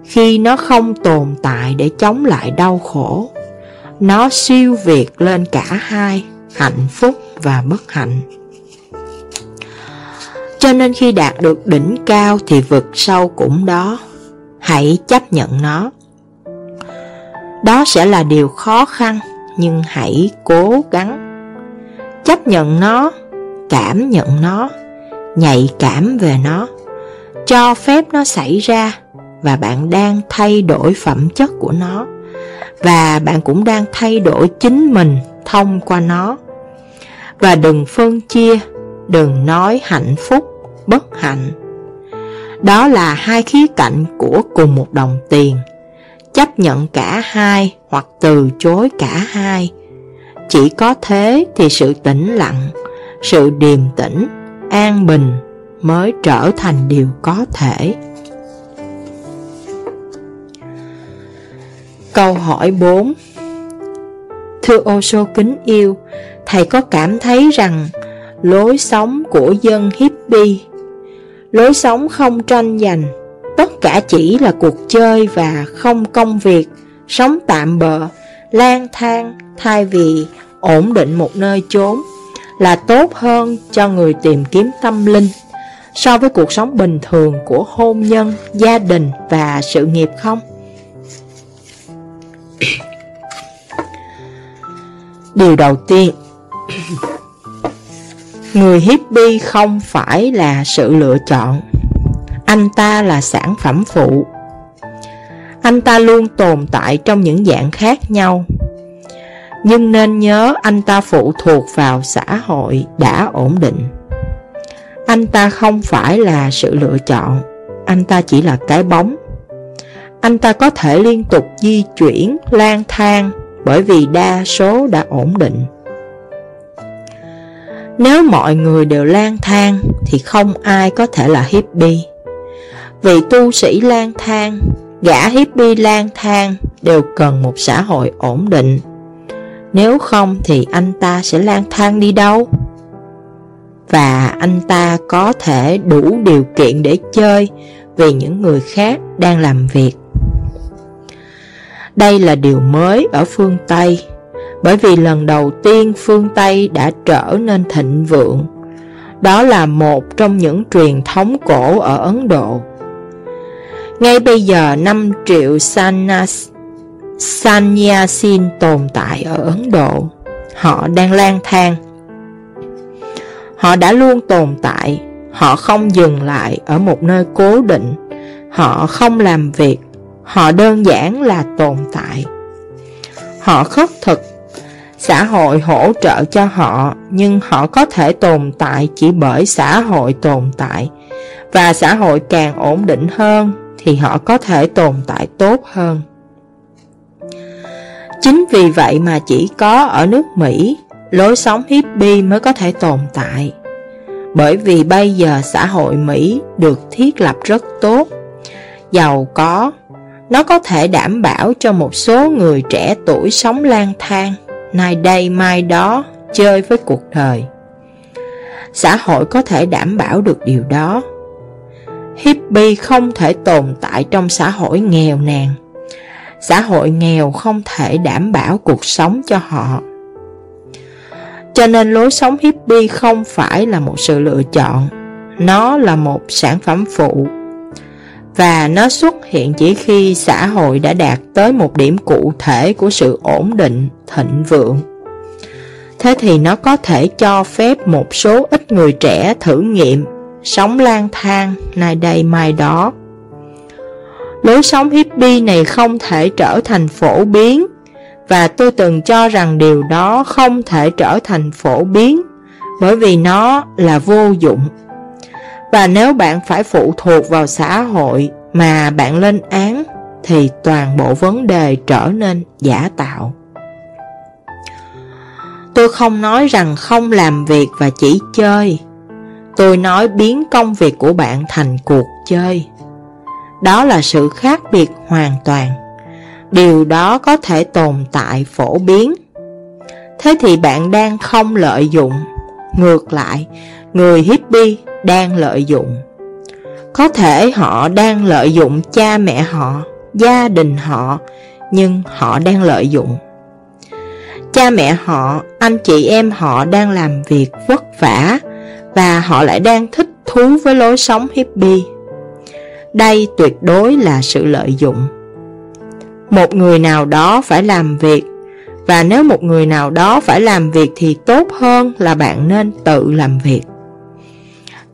khi nó không tồn tại để chống lại đau khổ. Nó siêu việt lên cả hai, hạnh phúc và bất hạnh. Cho nên khi đạt được đỉnh cao thì vực sâu cũng đó. Hãy chấp nhận nó. Đó sẽ là điều khó khăn, nhưng hãy cố gắng. Chấp nhận nó, cảm nhận nó, nhạy cảm về nó, cho phép nó xảy ra và bạn đang thay đổi phẩm chất của nó và bạn cũng đang thay đổi chính mình thông qua nó. Và đừng phân chia, đừng nói hạnh phúc, bất hạnh. Đó là hai khía cạnh của cùng một đồng tiền. Chấp nhận cả hai hoặc từ chối cả hai. Chỉ có thế thì sự tĩnh lặng, sự điềm tĩnh, an bình mới trở thành điều có thể. Câu hỏi 4 Thưa ô sô kính yêu, thầy có cảm thấy rằng lối sống của dân hippie, lối sống không tranh giành, tất cả chỉ là cuộc chơi và không công việc, sống tạm bợ, lang thang thay vì ổn định một nơi chốn là tốt hơn cho người tìm kiếm tâm linh so với cuộc sống bình thường của hôn nhân, gia đình và sự nghiệp không? Điều đầu tiên, Người hippie không phải là sự lựa chọn. Anh ta là sản phẩm phụ. Anh ta luôn tồn tại trong những dạng khác nhau. Nhưng nên nhớ anh ta phụ thuộc vào xã hội đã ổn định. Anh ta không phải là sự lựa chọn, Anh ta chỉ là cái bóng. Anh ta có thể liên tục di chuyển, lang thang bởi vì đa số đã ổn định. Nếu mọi người đều lang thang thì không ai có thể là hippie. Vì tu sĩ lang thang, gã hippie lang thang đều cần một xã hội ổn định. Nếu không thì anh ta sẽ lang thang đi đâu? Và anh ta có thể đủ điều kiện để chơi vì những người khác đang làm việc. Đây là điều mới ở phương Tây, bởi vì lần đầu tiên phương Tây đã trở nên thịnh vượng. Đó là một trong những truyền thống cổ ở Ấn Độ, Ngay bây giờ 5 triệu sanas, sannyasin tồn tại ở Ấn Độ. Họ đang lang thang. Họ đã luôn tồn tại. Họ không dừng lại ở một nơi cố định. Họ không làm việc. Họ đơn giản là tồn tại. Họ khất thực. Xã hội hỗ trợ cho họ, nhưng họ có thể tồn tại chỉ bởi xã hội tồn tại. Và xã hội càng ổn định hơn, thì họ có thể tồn tại tốt hơn. Chính vì vậy mà chỉ có ở nước Mỹ, lối sống hippie mới có thể tồn tại. Bởi vì bây giờ xã hội Mỹ được thiết lập rất tốt, giàu có, nó có thể đảm bảo cho một số người trẻ tuổi sống lang thang, nay đây mai đó, chơi với cuộc đời. Xã hội có thể đảm bảo được điều đó. Hippie không thể tồn tại trong xã hội nghèo nàn. Xã hội nghèo không thể đảm bảo cuộc sống cho họ. Cho nên lối sống hippie không phải là một sự lựa chọn, nó là một sản phẩm phụ và nó xuất hiện chỉ khi xã hội đã đạt tới một điểm cụ thể của sự ổn định, thịnh vượng. Thế thì nó có thể cho phép một số ít người trẻ thử nghiệm, sống lang thang, nay đây mai đó. Lối sống hippie này không thể trở thành phổ biến, và tôi từng cho rằng điều đó không thể trở thành phổ biến, bởi vì nó là vô dụng. Và nếu bạn phải phụ thuộc vào xã hội mà bạn lên án thì toàn bộ vấn đề trở nên giả tạo. Tôi không nói rằng không làm việc và chỉ chơi. Tôi nói biến công việc của bạn thành cuộc chơi. Đó là sự khác biệt hoàn toàn. Điều đó có thể tồn tại phổ biến. Thế thì bạn đang không lợi dụng. Ngược lại, người hippie đang lợi dụng. Có thể họ đang lợi dụng cha mẹ họ, gia đình họ, nhưng họ đang lợi dụng. Cha mẹ họ, anh chị em họ đang làm việc vất vả và họ lại đang thích thú với lối sống hippie. Đây tuyệt đối là sự lợi dụng. Một người nào đó phải làm việc và nếu một người nào đó phải làm việc thì tốt hơn là bạn nên tự làm việc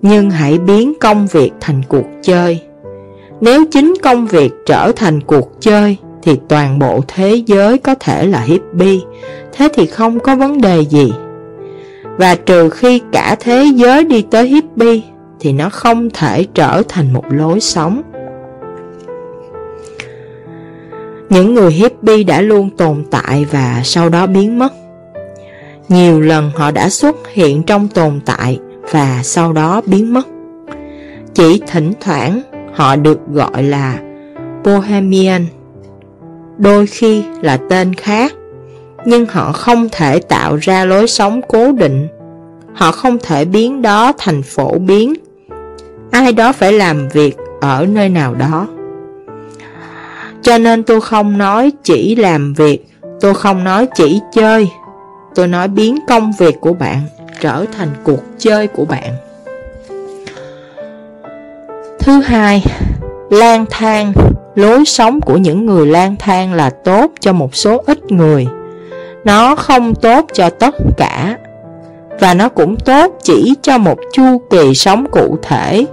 nhưng hãy biến công việc thành cuộc chơi. Nếu chính công việc trở thành cuộc chơi, thì toàn bộ thế giới có thể là hippie, thế thì không có vấn đề gì. Và trừ khi cả thế giới đi tới hippie, thì nó không thể trở thành một lối sống. Những người hippie đã luôn tồn tại và sau đó biến mất. Nhiều lần họ đã xuất hiện trong tồn tại và sau đó biến mất. Chỉ thỉnh thoảng họ được gọi là Bohemian, đôi khi là tên khác, nhưng họ không thể tạo ra lối sống cố định, họ không thể biến đó thành phổ biến. Ai đó phải làm việc ở nơi nào đó. Cho nên tôi không nói chỉ làm việc, tôi không nói chỉ chơi, tôi nói biến công việc của bạn trở thành cuộc chơi của bạn. Thứ hai, lang thang, lối sống của những người lang thang là tốt cho một số ít người. Nó không tốt cho tất cả, và nó cũng tốt chỉ cho một chu kỳ sống cụ thể,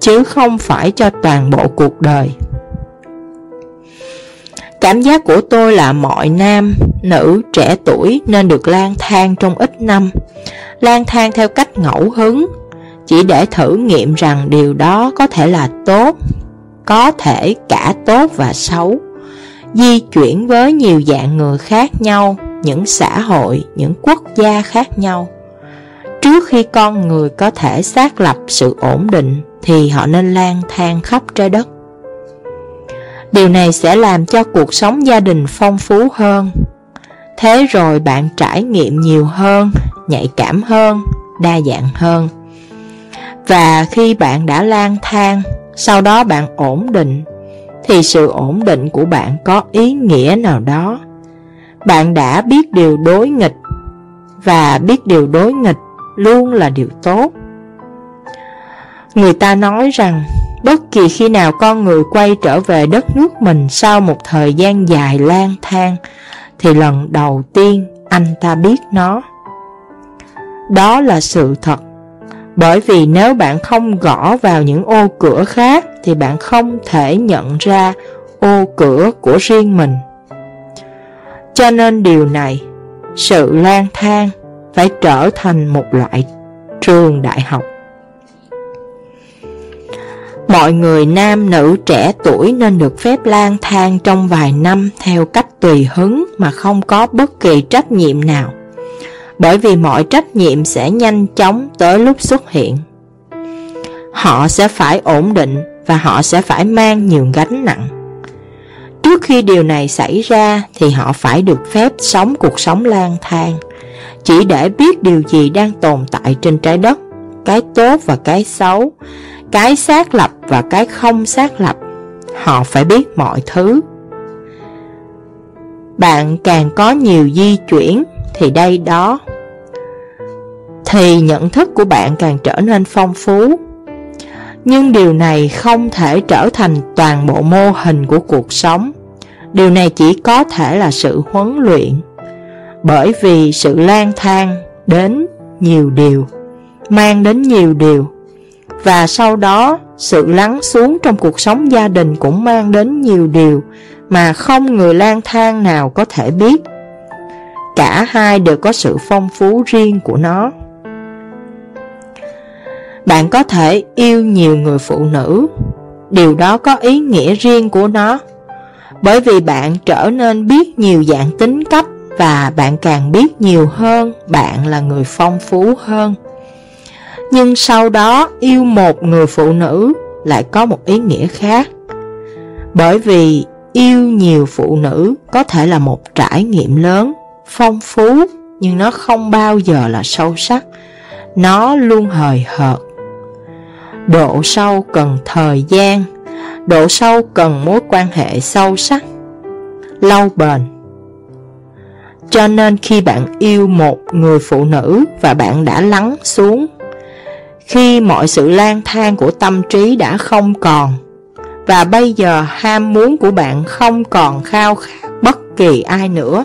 chứ không phải cho toàn bộ cuộc đời. Cảm giác của tôi là mọi nam, nữ, trẻ tuổi nên được lang thang trong ít năm, lang thang theo cách ngẫu hứng, chỉ để thử nghiệm rằng điều đó có thể là tốt, có thể cả tốt và xấu, di chuyển với nhiều dạng người khác nhau, những xã hội, những quốc gia khác nhau. Trước khi con người có thể xác lập sự ổn định thì họ nên lang thang khắp trái đất. Điều này sẽ làm cho cuộc sống gia đình phong phú hơn. Thế rồi bạn trải nghiệm nhiều hơn, nhạy cảm hơn, đa dạng hơn. Và khi bạn đã lang thang, sau đó bạn ổn định, thì sự ổn định của bạn có ý nghĩa nào đó. Bạn đã biết điều đối nghịch, và biết điều đối nghịch luôn là điều tốt. Người ta nói rằng Bất kỳ khi nào con người quay trở về đất nước mình sau một thời gian dài lang thang, thì lần đầu tiên anh ta biết nó. Đó là sự thật. Bởi vì nếu bạn không gõ vào những ô cửa khác thì bạn không thể nhận ra ô cửa của riêng mình. Cho nên điều này, sự lang thang phải trở thành một loại trường đại học. Mọi người nam nữ trẻ tuổi nên được phép lang thang trong vài năm theo cách tùy hứng mà không có bất kỳ trách nhiệm nào. Bởi vì mọi trách nhiệm sẽ nhanh chóng tới lúc xuất hiện. Họ sẽ phải ổn định và họ sẽ phải mang nhiều gánh nặng. Trước khi điều này xảy ra thì họ phải được phép sống cuộc sống lang thang, chỉ để biết điều gì đang tồn tại trên trái đất, cái tốt và cái xấu, cái xác lập và cái không xác lập. Họ phải biết mọi thứ. Bạn càng có nhiều di chuyển thì đây đó thì nhận thức của bạn càng trở nên phong phú. Nhưng điều này không thể trở thành toàn bộ mô hình của cuộc sống. Điều này chỉ có thể là sự huấn luyện. Bởi vì sự lang thang đến nhiều điều, mang đến nhiều điều và sau đó, sự lắng xuống trong cuộc sống gia đình cũng mang đến nhiều điều mà không người lang thang nào có thể biết. Cả hai đều có sự phong phú riêng của nó. Bạn có thể yêu nhiều người phụ nữ, điều đó có ý nghĩa riêng của nó, bởi vì bạn trở nên biết nhiều dạng tính cách và bạn càng biết nhiều hơn, bạn là người phong phú hơn nhưng sau đó yêu một người phụ nữ lại có một ý nghĩa khác. Bởi vì yêu nhiều phụ nữ có thể là một trải nghiệm lớn, phong phú, nhưng nó không bao giờ là sâu sắc. Nó luôn hời hợt. Độ sâu cần thời gian, độ sâu cần mối quan hệ sâu sắc, lâu bền. Cho nên khi bạn yêu một người phụ nữ và bạn đã lắng xuống khi mọi sự lang thang của tâm trí đã không còn. Và bây giờ ham muốn của bạn không còn khao khát bất kỳ ai nữa.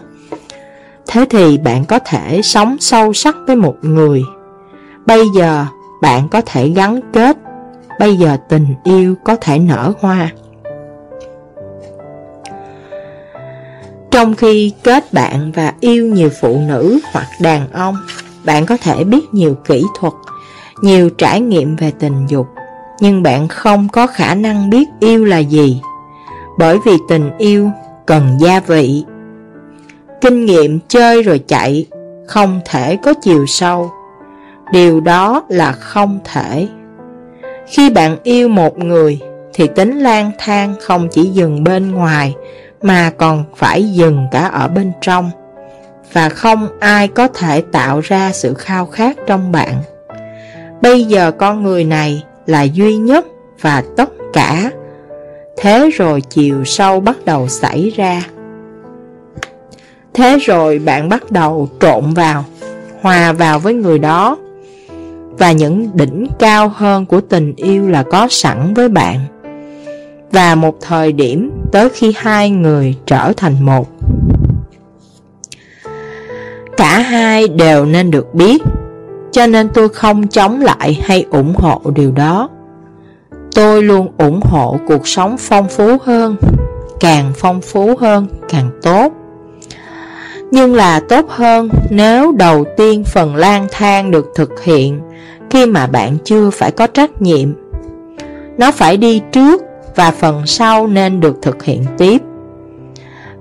Thế thì bạn có thể sống sâu sắc với một người. Bây giờ bạn có thể gắn kết. Bây giờ tình yêu có thể nở hoa. Trong khi kết bạn và yêu nhiều phụ nữ hoặc đàn ông, Bạn có thể biết nhiều kỹ thuật nhiều trải nghiệm về tình dục, nhưng bạn không có khả năng biết yêu là gì, bởi vì tình yêu cần gia vị. Kinh nghiệm chơi rồi chạy không thể có chiều sâu, điều đó là không thể. Khi bạn yêu một người thì tính lang thang không chỉ dừng bên ngoài mà còn phải dừng cả ở bên trong và không ai có thể tạo ra sự khao khát trong bạn. Bây giờ con người này là duy nhất và tất cả. Thế rồi chiều sâu bắt đầu xảy ra. Thế rồi bạn bắt đầu trộn vào, Hòa vào với người đó. Và những đỉnh cao hơn của tình yêu là có sẵn với bạn. Và một thời điểm tới khi hai người trở thành một. Cả hai đều nên được biết cho nên tôi không chống lại hay ủng hộ điều đó. Tôi luôn ủng hộ cuộc sống phong phú hơn Càng phong phú hơn càng tốt. Nhưng là tốt hơn nếu đầu tiên phần lang thang được thực hiện Khi mà bạn chưa phải có trách nhiệm. Nó phải đi trước và phần sau nên được thực hiện tiếp.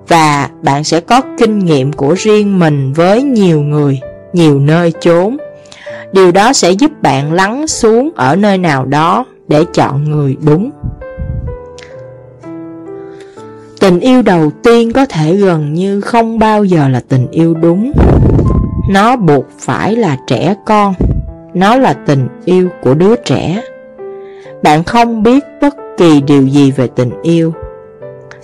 Và bạn sẽ có kinh nghiệm của riêng mình với nhiều người, nhiều nơi chốn. Điều đó sẽ giúp bạn lắng xuống ở nơi nào đó để chọn người đúng. Tình yêu đầu tiên có thể gần như không bao giờ là tình yêu đúng. Nó buộc phải là trẻ con. Nó là tình yêu của đứa trẻ. Bạn không biết bất kỳ điều gì về tình yêu.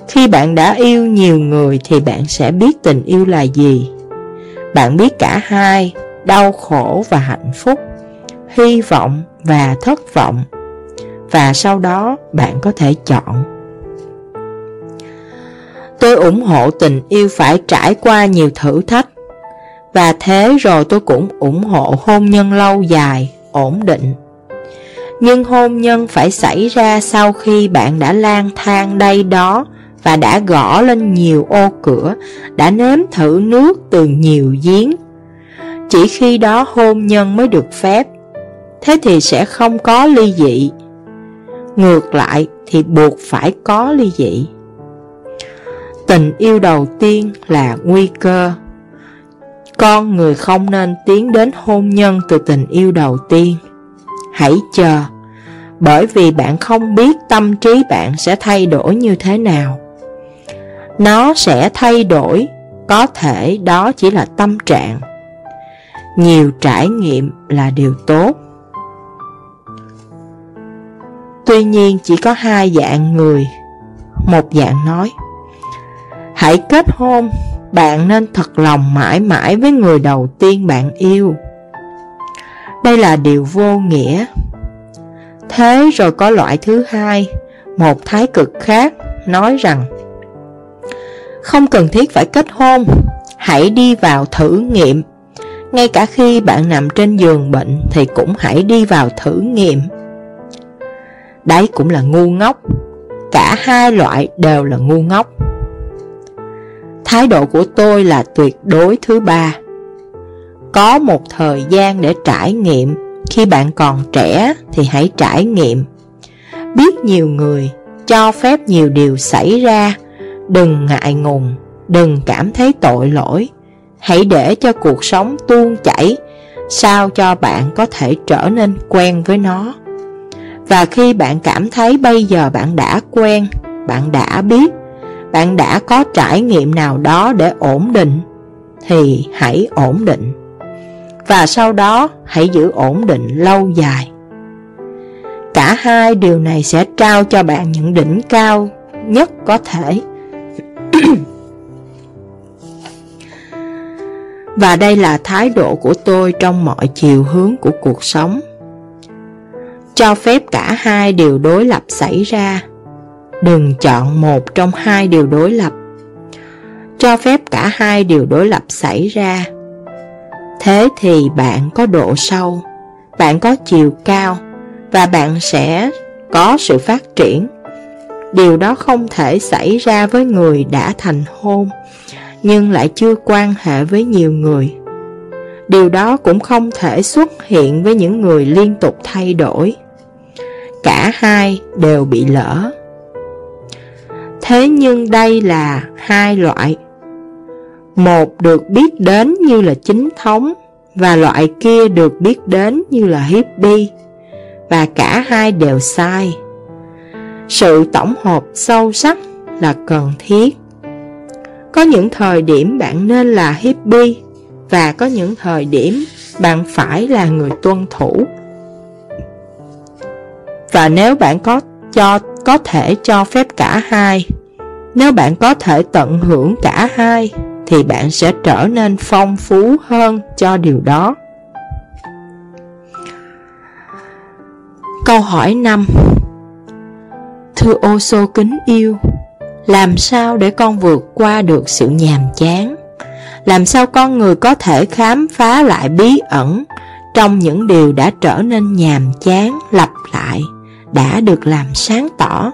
Khi bạn đã yêu nhiều người thì bạn sẽ biết tình yêu là gì. Bạn biết cả hai đau khổ và hạnh phúc, hy vọng và thất vọng. và sau đó bạn có thể chọn. Tôi ủng hộ tình yêu phải trải qua nhiều thử thách, và thế rồi tôi cũng ủng hộ hôn nhân lâu dài, ổn định. Nhưng hôn nhân phải xảy ra sau khi bạn đã lang thang đây đó và đã gõ lên nhiều ô cửa, đã nếm thử nước từ nhiều giếng. Chỉ khi đó hôn nhân mới được phép, thế thì sẽ không có ly dị. Ngược lại thì buộc phải có ly dị. Tình yêu đầu tiên là nguy cơ. Con người không nên tiến đến hôn nhân từ tình yêu đầu tiên. Hãy chờ, bởi vì bạn không biết tâm trí bạn sẽ thay đổi như thế nào. Nó sẽ thay đổi, có thể đó chỉ là tâm trạng. Nhiều trải nghiệm là điều tốt. Tuy nhiên chỉ có hai dạng người. Một dạng nói, hãy kết hôn, bạn nên thật lòng mãi mãi với người đầu tiên bạn yêu. Đây là điều vô nghĩa. Thế rồi có loại thứ hai, một thái cực khác, nói rằng không cần thiết phải kết hôn, hãy đi vào thử nghiệm. Ngay cả khi bạn nằm trên giường bệnh thì cũng hãy đi vào thử nghiệm. Đấy cũng là ngu ngốc, cả hai loại đều là ngu ngốc. Thái độ của tôi là tuyệt đối thứ ba. Có một thời gian để trải nghiệm, khi bạn còn trẻ thì hãy trải nghiệm. Biết nhiều người, cho phép nhiều điều xảy ra Đừng ngại ngùng, đừng cảm thấy tội lỗi. Hãy để cho cuộc sống tuôn chảy, sao cho bạn có thể trở nên quen với nó. Và khi bạn cảm thấy bây giờ bạn đã quen, bạn đã biết, bạn đã có trải nghiệm nào đó để ổn định, thì hãy ổn định. Và sau đó hãy giữ ổn định lâu dài. Cả hai điều này sẽ trao cho bạn những đỉnh cao nhất có thể. Và đây là thái độ của tôi trong mọi chiều hướng của cuộc sống. Cho phép cả hai điều đối lập xảy ra. Đừng chọn một trong hai điều đối lập. Cho phép cả hai điều đối lập xảy ra. Thế thì bạn có độ sâu, bạn có chiều cao và bạn sẽ có sự phát triển Điều đó không thể xảy ra với người đã thành hôn, nhưng lại chưa quan hệ với nhiều người. Điều đó cũng không thể xuất hiện với những người liên tục thay đổi. Cả hai đều bị lỡ. Thế nhưng đây là hai loại. Một được biết đến như là chính thống, và loại kia được biết đến như là hippie, và cả hai đều sai. Sự tổng hợp sâu sắc là cần thiết. Có những thời điểm bạn nên là hippie và có những thời điểm bạn phải là người tuân thủ. Và nếu bạn có cho có thể cho phép cả hai, nếu bạn có thể tận hưởng cả hai, thì bạn sẽ trở nên phong phú hơn cho điều đó. Câu hỏi 5 Thưa ô sô kính yêu làm sao để con vượt qua được sự nhàm chán? Làm sao con người có thể khám phá lại bí ẩn Trong những điều đã trở nên nhàm chán lặp lại, Đã được làm sáng tỏ?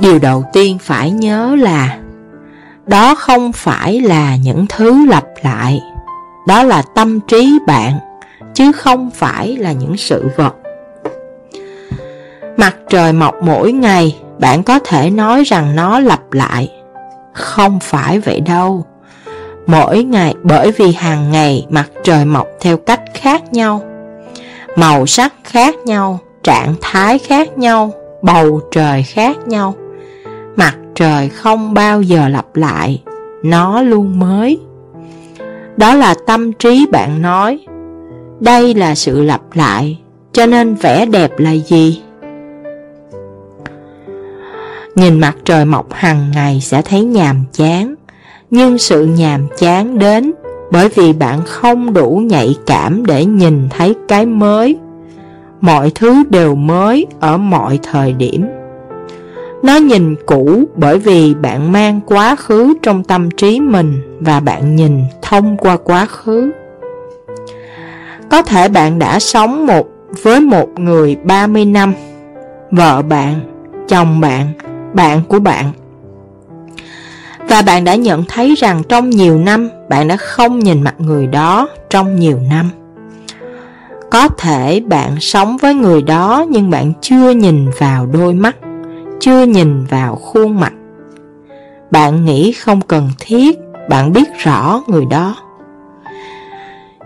Điều đầu tiên phải nhớ là, Đó không phải là những thứ lặp lại, Đó là tâm trí bạn, Chứ không phải là những sự vật. Mặt trời mọc mỗi ngày, bạn có thể nói rằng nó lặp lại. Không phải vậy đâu. Mỗi ngày bởi vì hàng ngày mặt trời mọc theo cách khác nhau. Màu sắc khác nhau, trạng thái khác nhau, bầu trời khác nhau. Mặt trời không bao giờ lặp lại, nó luôn mới. Đó là tâm trí bạn nói. Đây là sự lặp lại, cho nên vẻ đẹp là gì? Nhìn mặt trời mọc hàng ngày sẽ thấy nhàm chán, nhưng sự nhàm chán đến bởi vì bạn không đủ nhạy cảm để nhìn thấy cái mới. Mọi thứ đều mới ở mọi thời điểm. Nó nhìn cũ bởi vì bạn mang quá khứ trong tâm trí mình và bạn nhìn thông qua quá khứ. Có thể bạn đã sống một với một người 30 năm, vợ bạn, chồng bạn, bạn của bạn. Và bạn đã nhận thấy rằng trong nhiều năm bạn đã không nhìn mặt người đó trong nhiều năm. Có thể bạn sống với người đó nhưng bạn chưa nhìn vào đôi mắt, chưa nhìn vào khuôn mặt. Bạn nghĩ không cần thiết, bạn biết rõ người đó.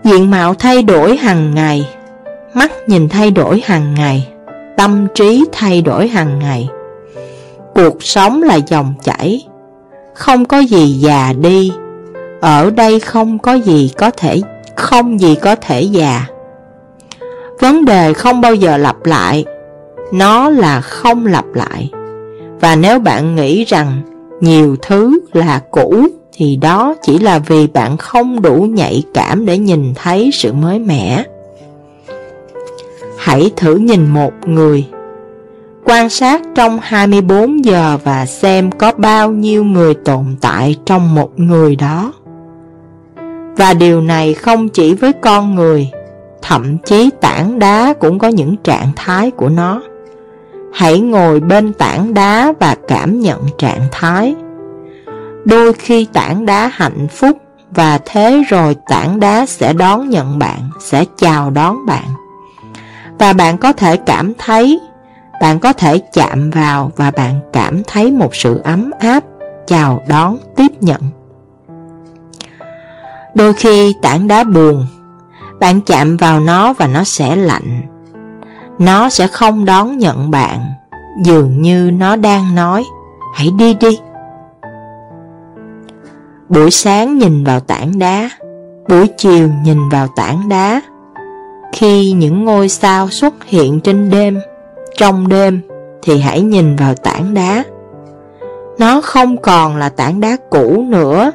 Diện mạo thay đổi hàng ngày, mắt nhìn thay đổi hàng ngày, tâm trí thay đổi hàng ngày. Cuộc sống là dòng chảy, không có gì già đi, ở đây không có gì có thể không gì có thể già. Vấn đề không bao giờ lặp lại, nó là không lặp lại. Và nếu bạn nghĩ rằng nhiều thứ là cũ thì đó chỉ là vì bạn không đủ nhạy cảm để nhìn thấy sự mới mẻ. Hãy thử nhìn một người Quan sát trong 24 giờ và xem có bao nhiêu người tồn tại trong một người đó. Và điều này không chỉ với con người, thậm chí tảng đá cũng có những trạng thái của nó. Hãy ngồi bên tảng đá và cảm nhận trạng thái. Đôi khi tảng đá hạnh phúc và thế rồi tảng đá sẽ đón nhận bạn, sẽ chào đón bạn. Và bạn có thể cảm thấy, bạn có thể chạm vào và bạn cảm thấy một sự ấm áp, chào đón, tiếp nhận. Đôi khi tảng đá buồn, bạn chạm vào nó và nó sẽ lạnh. Nó sẽ không đón nhận bạn, dường như nó đang nói, hãy đi đi. Buổi sáng nhìn vào tảng đá, buổi chiều nhìn vào tảng đá. Khi những ngôi sao xuất hiện trên đêm, trong đêm, thì hãy nhìn vào tảng đá. Nó không còn là tảng đá cũ nữa,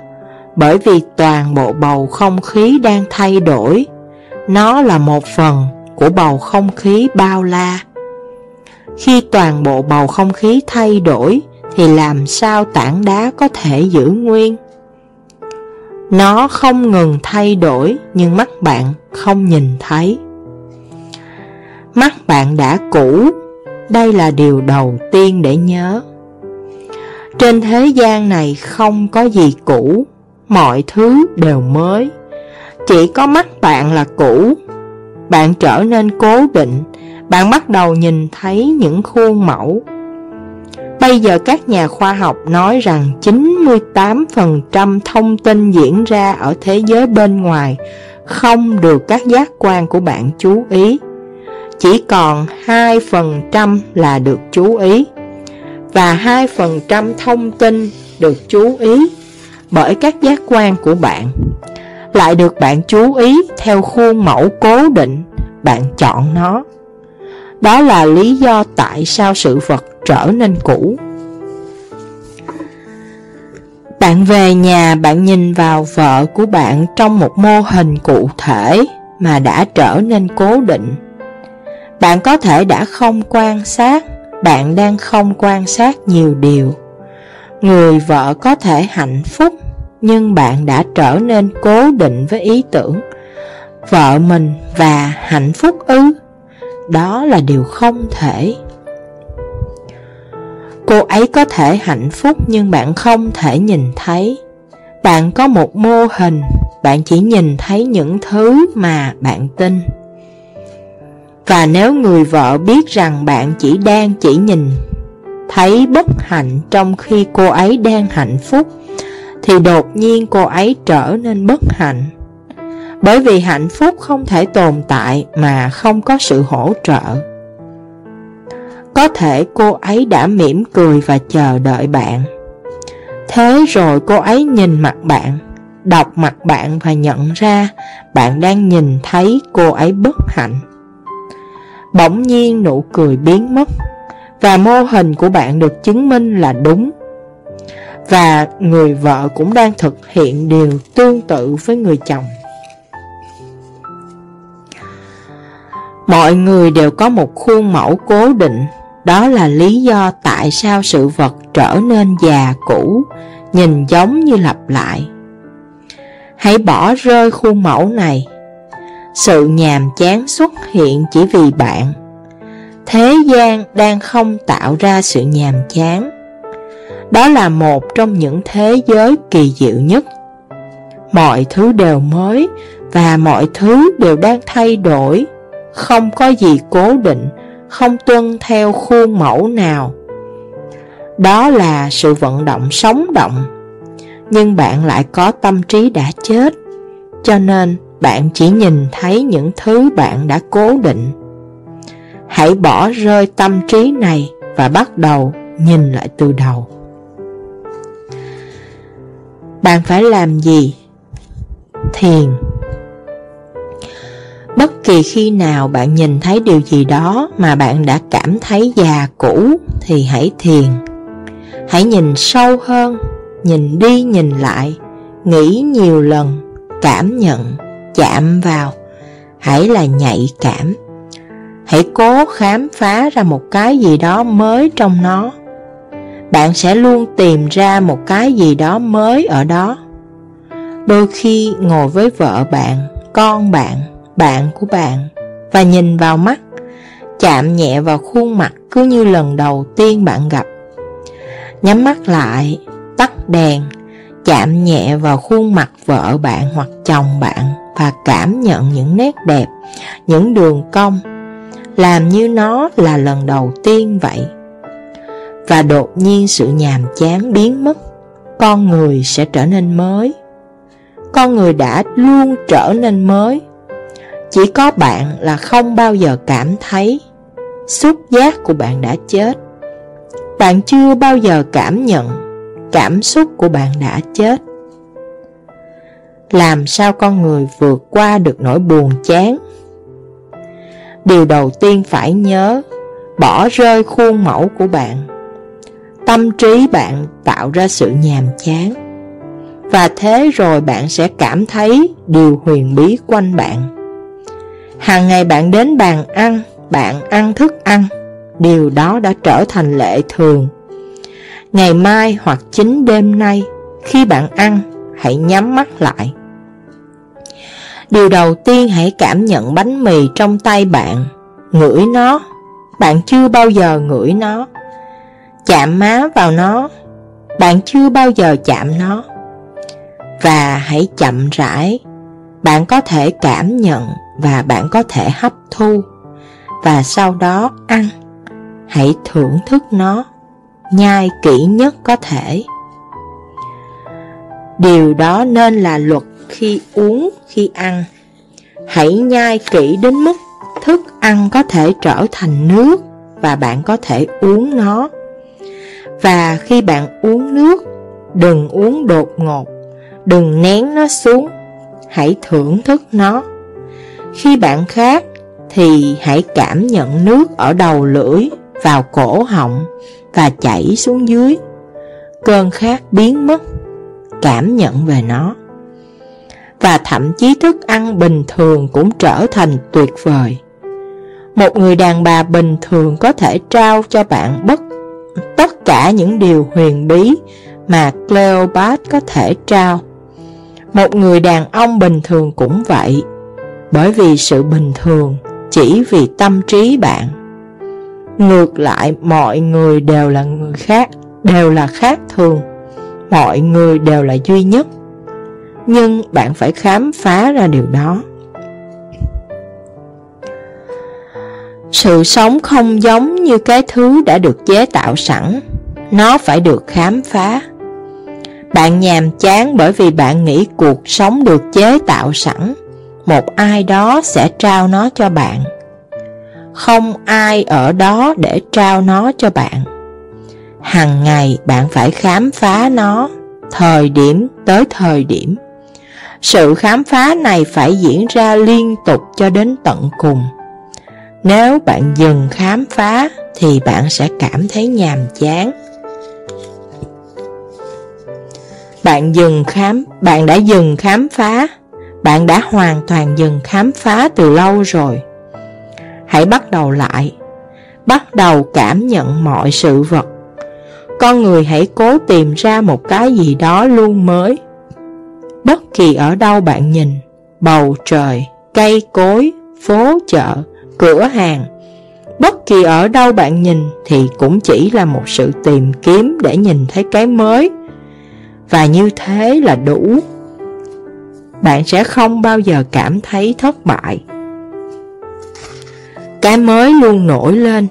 bởi vì toàn bộ bầu không khí đang thay đổi. Nó là một phần của bầu không khí bao la. Khi toàn bộ bầu không khí thay đổi, thì làm sao tảng đá có thể giữ nguyên? Nó không ngừng thay đổi nhưng mắt bạn không nhìn thấy. Mắt bạn đã cũ, đây là điều đầu tiên để nhớ. Trên thế gian này không có gì cũ, mọi thứ đều mới. Chỉ có mắt bạn là cũ. Bạn trở nên cố định, bạn bắt đầu nhìn thấy những khuôn mẫu Bây giờ các nhà khoa học nói rằng 98% thông tin diễn ra ở thế giới bên ngoài không được các giác quan của bạn chú ý. Chỉ còn 2% là được chú ý và 2% thông tin được chú ý bởi các giác quan của bạn lại được bạn chú ý theo khuôn mẫu cố định, bạn chọn nó. Đó là lý do tại sao sự vật trở nên cũ. Bạn về nhà bạn nhìn vào vợ của bạn trong một mô hình cụ thể mà đã trở nên cố định. Bạn có thể đã không quan sát, bạn đang không quan sát nhiều điều. Người vợ có thể hạnh phúc, nhưng bạn đã trở nên cố định với ý tưởng vợ mình và hạnh phúc ư. Đó là điều không thể. Cô ấy có thể hạnh phúc nhưng bạn không thể nhìn thấy. Bạn có một mô hình, bạn chỉ nhìn thấy những thứ mà bạn tin. Và nếu người vợ biết rằng bạn chỉ đang chỉ nhìn thấy bất hạnh trong khi cô ấy đang hạnh phúc, thì đột nhiên cô ấy trở nên bất hạnh. Bởi vì hạnh phúc không thể tồn tại mà không có sự hỗ trợ. Có thể cô ấy đã mỉm cười và chờ đợi bạn. Thế rồi cô ấy nhìn mặt bạn, đọc mặt bạn và nhận ra bạn đang nhìn thấy cô ấy bất hạnh. Bỗng nhiên nụ cười biến mất và mô hình của bạn được chứng minh là đúng. Và người vợ cũng đang thực hiện điều tương tự với người chồng. Mọi người đều có một khuôn mẫu cố định, đó là lý do tại sao sự vật trở nên già cũ, nhìn giống như lặp lại. Hãy bỏ rơi khuôn mẫu này. Sự nhàm chán xuất hiện chỉ vì bạn. Thế gian đang không tạo ra sự nhàm chán. Đó là một trong những thế giới kỳ diệu nhất. Mọi thứ đều mới và mọi thứ đều đang thay đổi không có gì cố định, không tuân theo khuôn mẫu nào. Đó là sự vận động sống động. Nhưng bạn lại có tâm trí đã chết, cho nên bạn chỉ nhìn thấy những thứ bạn đã cố định. Hãy bỏ rơi tâm trí này và bắt đầu nhìn lại từ đầu. Bạn phải làm gì? Thiền Bất kỳ khi nào bạn nhìn thấy điều gì đó mà bạn đã cảm thấy già cũ thì hãy thiền. Hãy nhìn sâu hơn, nhìn đi nhìn lại, nghĩ nhiều lần, cảm nhận, chạm vào. Hãy là nhạy cảm. Hãy cố khám phá ra một cái gì đó mới trong nó. Bạn sẽ luôn tìm ra một cái gì đó mới ở đó. Đôi khi ngồi với vợ bạn, con bạn bạn của bạn và nhìn vào mắt, chạm nhẹ vào khuôn mặt cứ như lần đầu tiên bạn gặp. Nhắm mắt lại, tắt đèn, chạm nhẹ vào khuôn mặt vợ bạn hoặc chồng bạn và cảm nhận những nét đẹp, những đường cong, làm như nó là lần đầu tiên vậy. Và đột nhiên sự nhàm chán biến mất, con người sẽ trở nên mới. Con người đã luôn trở nên mới chỉ có bạn là không bao giờ cảm thấy xúc giác của bạn đã chết. Bạn chưa bao giờ cảm nhận cảm xúc của bạn đã chết. Làm sao con người vượt qua được nỗi buồn chán? Điều đầu tiên phải nhớ, bỏ rơi khuôn mẫu của bạn. Tâm trí bạn tạo ra sự nhàm chán. Và thế rồi bạn sẽ cảm thấy điều huyền bí quanh bạn. Hàng ngày bạn đến bàn ăn, bạn ăn thức ăn, điều đó đã trở thành lệ thường. Ngày mai hoặc chính đêm nay, khi bạn ăn, hãy nhắm mắt lại. Điều đầu tiên hãy cảm nhận bánh mì trong tay bạn, ngửi nó, bạn chưa bao giờ ngửi nó. Chạm má vào nó, bạn chưa bao giờ chạm nó. Và hãy chậm rãi, bạn có thể cảm nhận và bạn có thể hấp thu và sau đó ăn. Hãy thưởng thức nó, nhai kỹ nhất có thể. Điều đó nên là luật khi uống, khi ăn. Hãy nhai kỹ đến mức thức ăn có thể trở thành nước và bạn có thể uống nó. Và khi bạn uống nước, đừng uống đột ngột, đừng nén nó xuống, hãy thưởng thức nó. Khi bạn khát thì hãy cảm nhận nước ở đầu lưỡi vào cổ họng và chảy xuống dưới. Cơn khát biến mất, cảm nhận về nó. Và thậm chí thức ăn bình thường cũng trở thành tuyệt vời. Một người đàn bà bình thường có thể trao cho bạn bất tất cả những điều huyền bí mà Cleopat có thể trao. Một người đàn ông bình thường cũng vậy bởi vì sự bình thường chỉ vì tâm trí bạn. Ngược lại mọi người đều là người khác, đều là khác thường, mọi người đều là duy nhất. Nhưng bạn phải khám phá ra điều đó. Sự sống không giống như cái thứ đã được chế tạo sẵn, nó phải được khám phá. Bạn nhàm chán bởi vì bạn nghĩ cuộc sống được chế tạo sẵn, một ai đó sẽ trao nó cho bạn. Không ai ở đó để trao nó cho bạn. Hằng ngày bạn phải khám phá nó, thời điểm tới thời điểm. Sự khám phá này phải diễn ra liên tục cho đến tận cùng. Nếu bạn dừng khám phá thì bạn sẽ cảm thấy nhàm chán. bạn dừng khám, bạn đã dừng khám phá, bạn đã hoàn toàn dừng khám phá từ lâu rồi. Hãy bắt đầu lại, bắt đầu cảm nhận mọi sự vật. Con người hãy cố tìm ra một cái gì đó luôn mới. Bất kỳ ở đâu bạn nhìn, bầu trời, cây cối, phố chợ, cửa hàng, bất kỳ ở đâu bạn nhìn thì cũng chỉ là một sự tìm kiếm để nhìn thấy cái mới. Và như thế là đủ. Bạn sẽ không bao giờ cảm thấy thất bại. Cái mới luôn nổi lên,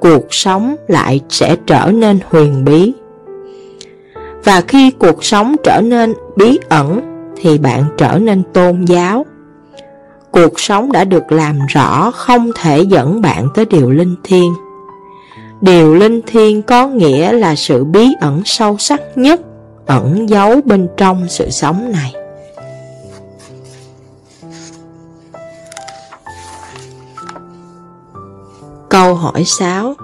cuộc sống lại sẽ trở nên huyền bí. Và khi cuộc sống trở nên bí ẩn, thì bạn trở nên tôn giáo. Cuộc sống đã được làm rõ không thể dẫn bạn tới điều linh thiêng. Điều linh thiêng có nghĩa là sự bí ẩn sâu sắc nhất, ẩn giấu bên trong sự sống này. Câu hỏi 6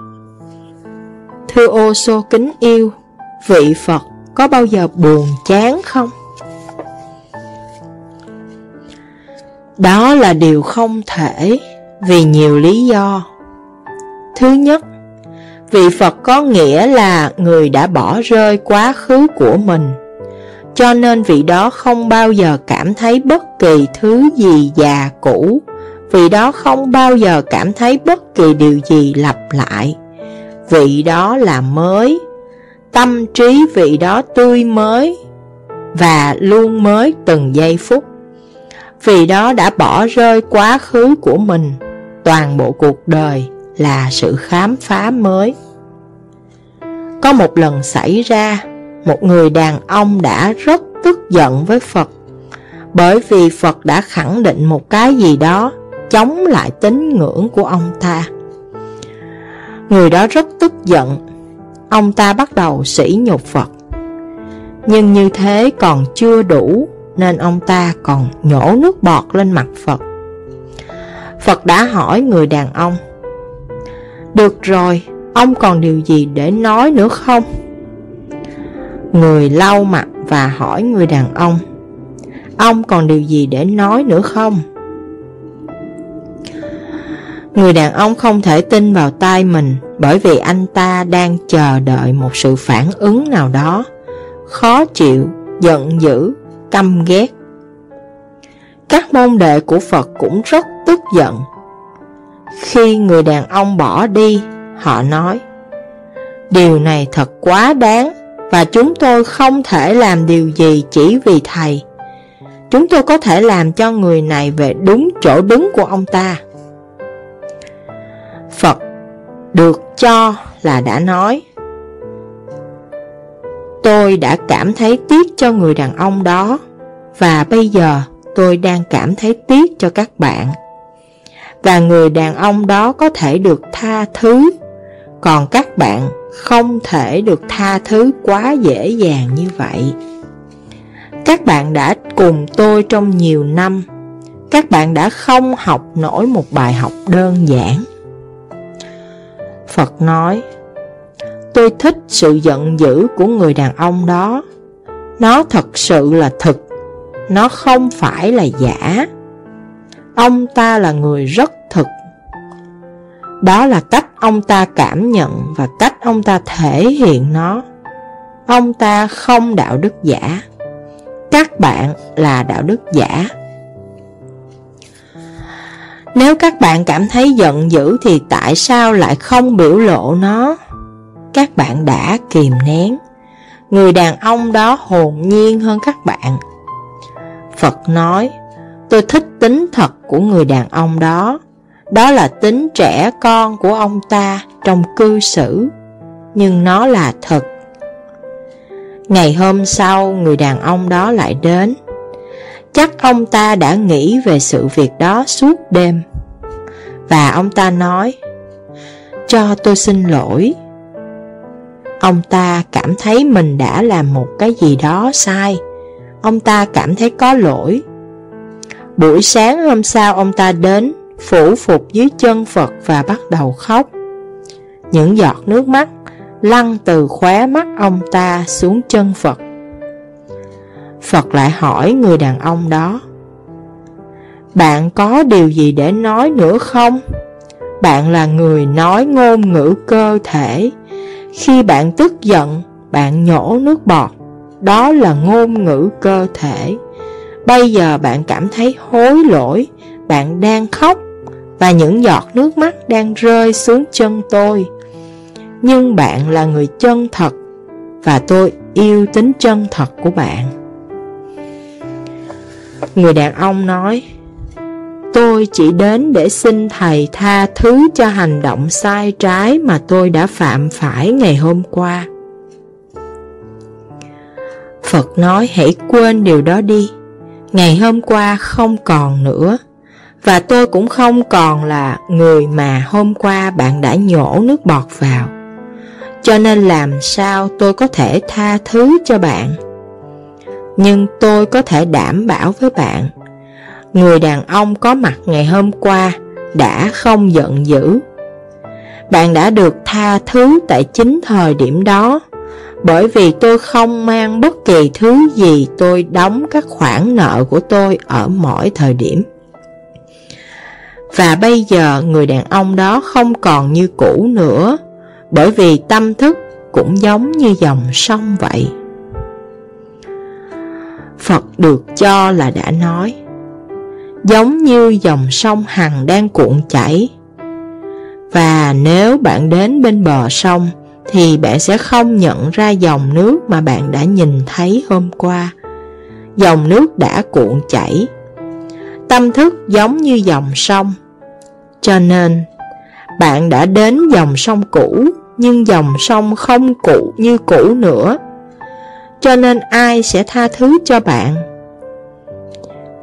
Thưa ô sô kính yêu, vị Phật có bao giờ buồn chán không? Đó là điều không thể vì nhiều lý do. Thứ nhất, vị Phật có nghĩa là người đã bỏ rơi quá khứ của mình, cho nên vị đó không bao giờ cảm thấy bất kỳ thứ gì già cũ, vị đó không bao giờ cảm thấy bất kỳ điều gì lặp lại. Vị đó là mới, tâm trí vị đó tươi mới và luôn mới từng giây phút. Vì đó đã bỏ rơi quá khứ của mình, toàn bộ cuộc đời là sự khám phá mới. Có một lần xảy ra, một người đàn ông đã rất tức giận với Phật, bởi vì Phật đã khẳng định một cái gì đó chống lại tín ngưỡng của ông ta. Người đó rất tức giận, ông ta bắt đầu sỉ nhục Phật. Nhưng như thế còn chưa đủ nên ông ta còn nhổ nước bọt lên mặt Phật. Phật đã hỏi người đàn ông, Được rồi, ông còn điều gì để nói nữa không? Người lau mặt và hỏi người đàn ông, Ông còn điều gì để nói nữa không? Người đàn ông không thể tin vào tai mình bởi vì anh ta đang chờ đợi một sự phản ứng nào đó, khó chịu, giận dữ căm ghét. Các môn đệ của Phật cũng rất tức giận. Khi người đàn ông bỏ đi, họ nói, Điều này thật quá đáng, và chúng tôi không thể làm điều gì chỉ vì Thầy. Chúng tôi có thể làm cho người này về đúng chỗ đứng của ông ta. Phật được cho là đã nói, Tôi đã cảm thấy tiếc cho người đàn ông đó và bây giờ tôi đang cảm thấy tiếc cho các bạn. Và người đàn ông đó có thể được tha thứ, còn các bạn không thể được tha thứ quá dễ dàng như vậy. Các bạn đã cùng tôi trong nhiều năm, các bạn đã không học nổi một bài học đơn giản. Phật nói, Tôi thích sự giận dữ của người đàn ông đó. Nó thật sự là thực. Nó không phải là giả. Ông ta là người rất thực. Đó là cách ông ta cảm nhận và cách ông ta thể hiện nó. Ông ta không đạo đức giả. Các bạn là đạo đức giả. Nếu các bạn cảm thấy giận dữ thì tại sao lại không biểu lộ nó? các bạn đã kìm nén. Người đàn ông đó hồn nhiên hơn các bạn. Phật nói, tôi thích tính thật của người đàn ông đó. Đó là tính trẻ con của ông ta trong cư xử, nhưng nó là thật. Ngày hôm sau, người đàn ông đó lại đến. Chắc ông ta đã nghĩ về sự việc đó suốt đêm. Và ông ta nói, cho tôi xin lỗi. Ông ta cảm thấy mình đã làm một cái gì đó sai. Ông ta cảm thấy có lỗi. Buổi sáng hôm sau ông ta đến Phủ phục dưới chân Phật và bắt đầu khóc. Những giọt nước mắt lăn từ khóe mắt ông ta xuống chân Phật. Phật lại hỏi người đàn ông đó Bạn có điều gì để nói nữa không? Bạn là người nói ngôn ngữ cơ thể. Khi bạn tức giận, bạn nhổ nước bọt. Đó là ngôn ngữ cơ thể. Bây giờ bạn cảm thấy hối lỗi Bạn đang khóc Và những giọt nước mắt đang rơi xuống chân tôi. Nhưng bạn là người chân thật Và tôi yêu tính chân thật của bạn. Người đàn ông nói, Tôi chỉ đến để xin Thầy tha thứ cho hành động sai trái mà tôi đã phạm phải ngày hôm qua. Phật nói, hãy quên điều đó đi. Ngày hôm qua không còn nữa. Và tôi cũng không còn là người mà hôm qua bạn đã nhổ nước bọt vào. Cho nên làm sao tôi có thể tha thứ cho bạn? Nhưng tôi có thể đảm bảo với bạn người đàn ông có mặt ngày hôm qua đã không giận dữ. Bạn đã được tha thứ tại chính thời điểm đó, bởi vì tôi không mang bất kỳ thứ gì tôi đóng các khoản nợ của tôi ở mỗi thời điểm. Và bây giờ người đàn ông đó không còn như cũ nữa, bởi vì tâm thức cũng giống như dòng sông vậy. Phật được cho là đã nói giống như dòng sông Hằng đang cuộn chảy. Và nếu bạn đến bên bờ sông, thì bạn sẽ không nhận ra dòng nước mà bạn đã nhìn thấy hôm qua. Dòng nước đã cuộn chảy. Tâm thức giống như dòng sông. Cho nên, bạn đã đến dòng sông cũ, nhưng dòng sông không cũ như cũ nữa. Cho nên ai sẽ tha thứ cho bạn?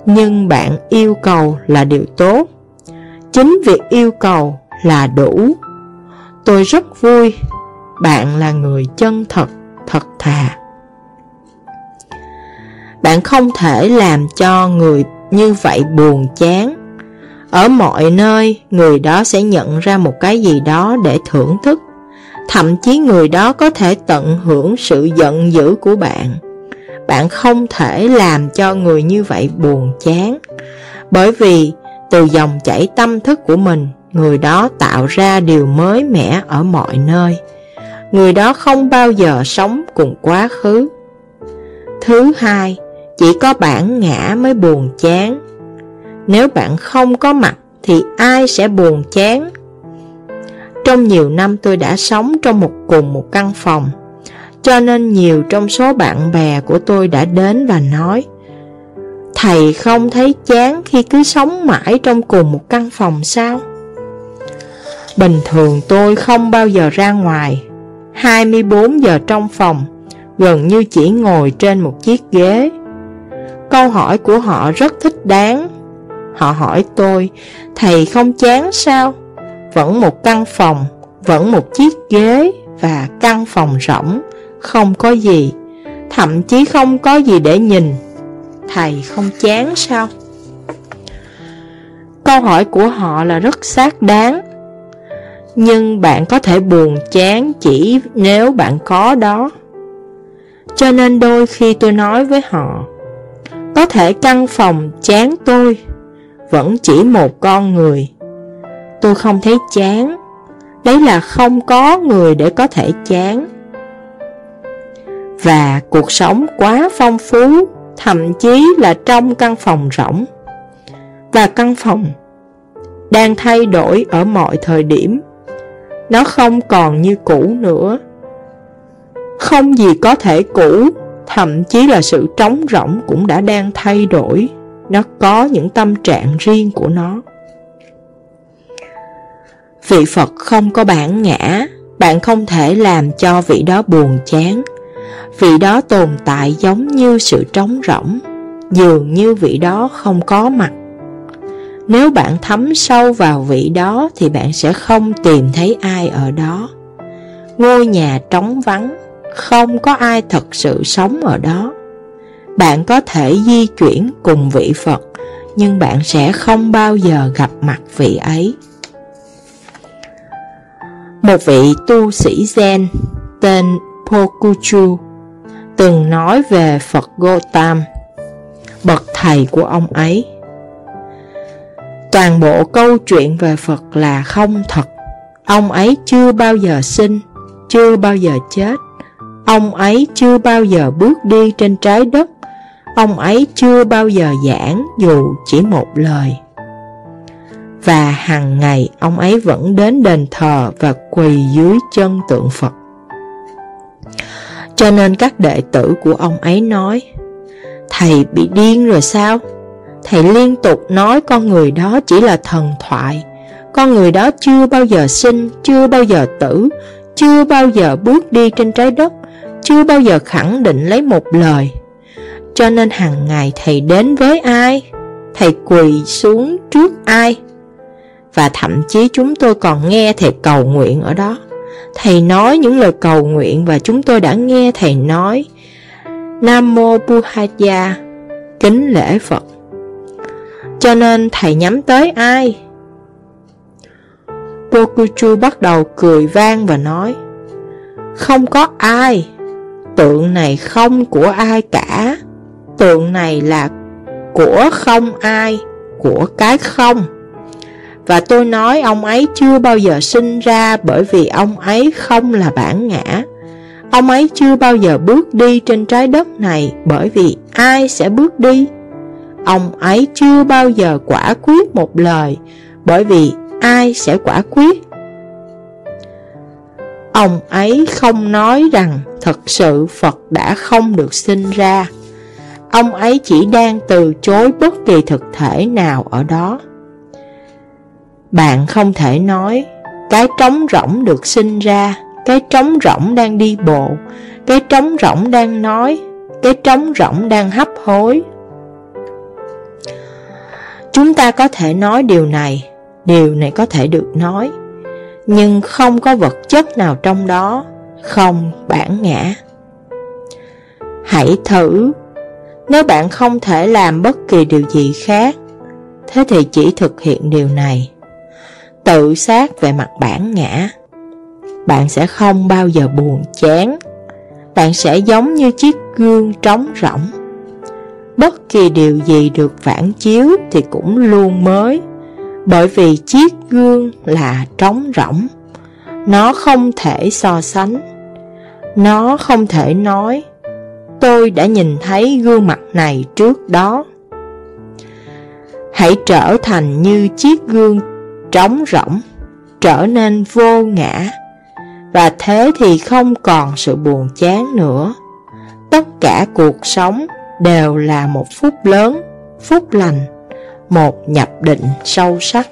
nhưng bạn yêu cầu là điều tốt. Chính việc yêu cầu là đủ. Tôi rất vui, bạn là người chân thật, thật thà. Bạn không thể làm cho người như vậy buồn chán. Ở mọi nơi, người đó sẽ nhận ra một cái gì đó để thưởng thức. Thậm chí người đó có thể tận hưởng sự giận dữ của bạn. Bạn không thể làm cho người như vậy buồn chán. Bởi vì từ dòng chảy tâm thức của mình Người đó tạo ra điều mới mẻ ở mọi nơi. Người đó không bao giờ sống cùng quá khứ. Thứ hai, chỉ có bản ngã mới buồn chán. Nếu bạn không có mặt thì ai sẽ buồn chán? Trong nhiều năm tôi đã sống trong một cùng một căn phòng, cho nên nhiều trong số bạn bè của tôi đã đến và nói, Thầy không thấy chán khi cứ sống mãi trong cùng một căn phòng sao? Bình thường tôi không bao giờ ra ngoài 24 giờ trong phòng, Gần như chỉ ngồi trên một chiếc ghế Câu hỏi của họ rất thích đáng Họ hỏi tôi, Thầy không chán sao? Vẫn một căn phòng Vẫn một chiếc ghế Và căn phòng rỗng không có gì, thậm chí không có gì để nhìn. Thầy không chán sao? Câu hỏi của họ là rất xác đáng. Nhưng bạn có thể buồn chán chỉ nếu bạn có đó. Cho nên đôi khi tôi nói với họ, có thể căn phòng chán tôi, vẫn chỉ một con người. Tôi không thấy chán, đấy là không có người để có thể chán và cuộc sống quá phong phú, thậm chí là trong căn phòng rỗng. Và căn phòng đang thay đổi ở mọi thời điểm. Nó không còn như cũ nữa. Không gì có thể cũ, thậm chí là sự trống rỗng cũng đã đang thay đổi. Nó có những tâm trạng riêng của nó. Vị Phật không có bản ngã, bạn không thể làm cho vị đó buồn chán vị đó tồn tại giống như sự trống rỗng, dường như vị đó không có mặt. Nếu bạn thấm sâu vào vị đó thì bạn sẽ không tìm thấy ai ở đó. Ngôi nhà trống vắng, không có ai thật sự sống ở đó. Bạn có thể di chuyển cùng vị Phật, nhưng bạn sẽ không bao giờ gặp mặt vị ấy. Một vị tu sĩ Zen tên Pokuchu từng nói về Phật Gotam bậc thầy của ông ấy. Toàn bộ câu chuyện về Phật là không thật. Ông ấy chưa bao giờ sinh, chưa bao giờ chết. Ông ấy chưa bao giờ bước đi trên trái đất. Ông ấy chưa bao giờ giảng dù chỉ một lời. Và hàng ngày ông ấy vẫn đến đền thờ và quỳ dưới chân tượng Phật. Cho nên các đệ tử của ông ấy nói Thầy bị điên rồi sao? Thầy liên tục nói con người đó chỉ là thần thoại Con người đó chưa bao giờ sinh, chưa bao giờ tử Chưa bao giờ bước đi trên trái đất Chưa bao giờ khẳng định lấy một lời Cho nên hàng ngày thầy đến với ai? Thầy quỳ xuống trước ai? Và thậm chí chúng tôi còn nghe thầy cầu nguyện ở đó. Thầy nói những lời cầu nguyện và chúng tôi đã nghe Thầy nói. Nam Mô Buhaya, Kính lễ Phật. Cho nên Thầy nhắm tới ai? Bokuchu bắt đầu cười vang và nói Không có ai. Tượng này không của ai cả. Tượng này là của không ai Của cái không và tôi nói ông ấy chưa bao giờ sinh ra bởi vì ông ấy không là bản ngã. Ông ấy chưa bao giờ bước đi trên trái đất này bởi vì ai sẽ bước đi. Ông ấy chưa bao giờ quả quyết một lời bởi vì ai sẽ quả quyết. Ông ấy không nói rằng thật sự Phật đã không được sinh ra. Ông ấy chỉ đang từ chối bất kỳ thực thể nào ở đó. Bạn không thể nói, Cái trống rỗng được sinh ra, Cái trống rỗng đang đi bộ, Cái trống rỗng đang nói, Cái trống rỗng đang hấp hối. Chúng ta có thể nói điều này Điều này có thể được nói, Nhưng không có vật chất nào trong đó, Không bản ngã. Hãy thử. Nếu bạn không thể làm bất kỳ điều gì khác, Thế thì chỉ thực hiện điều này tự sát về mặt bản ngã. Bạn sẽ không bao giờ buồn chán. Bạn sẽ giống như chiếc gương trống rỗng. Bất kỳ điều gì được phản chiếu thì cũng luôn mới, bởi vì chiếc gương là trống rỗng. Nó không thể so sánh. Nó không thể nói, tôi đã nhìn thấy gương mặt này trước đó. Hãy trở thành như chiếc gương trống rỗng, trở nên vô ngã, và thế thì không còn sự buồn chán nữa. Tất cả cuộc sống đều là một phút lớn, phút lành, một nhập định sâu sắc.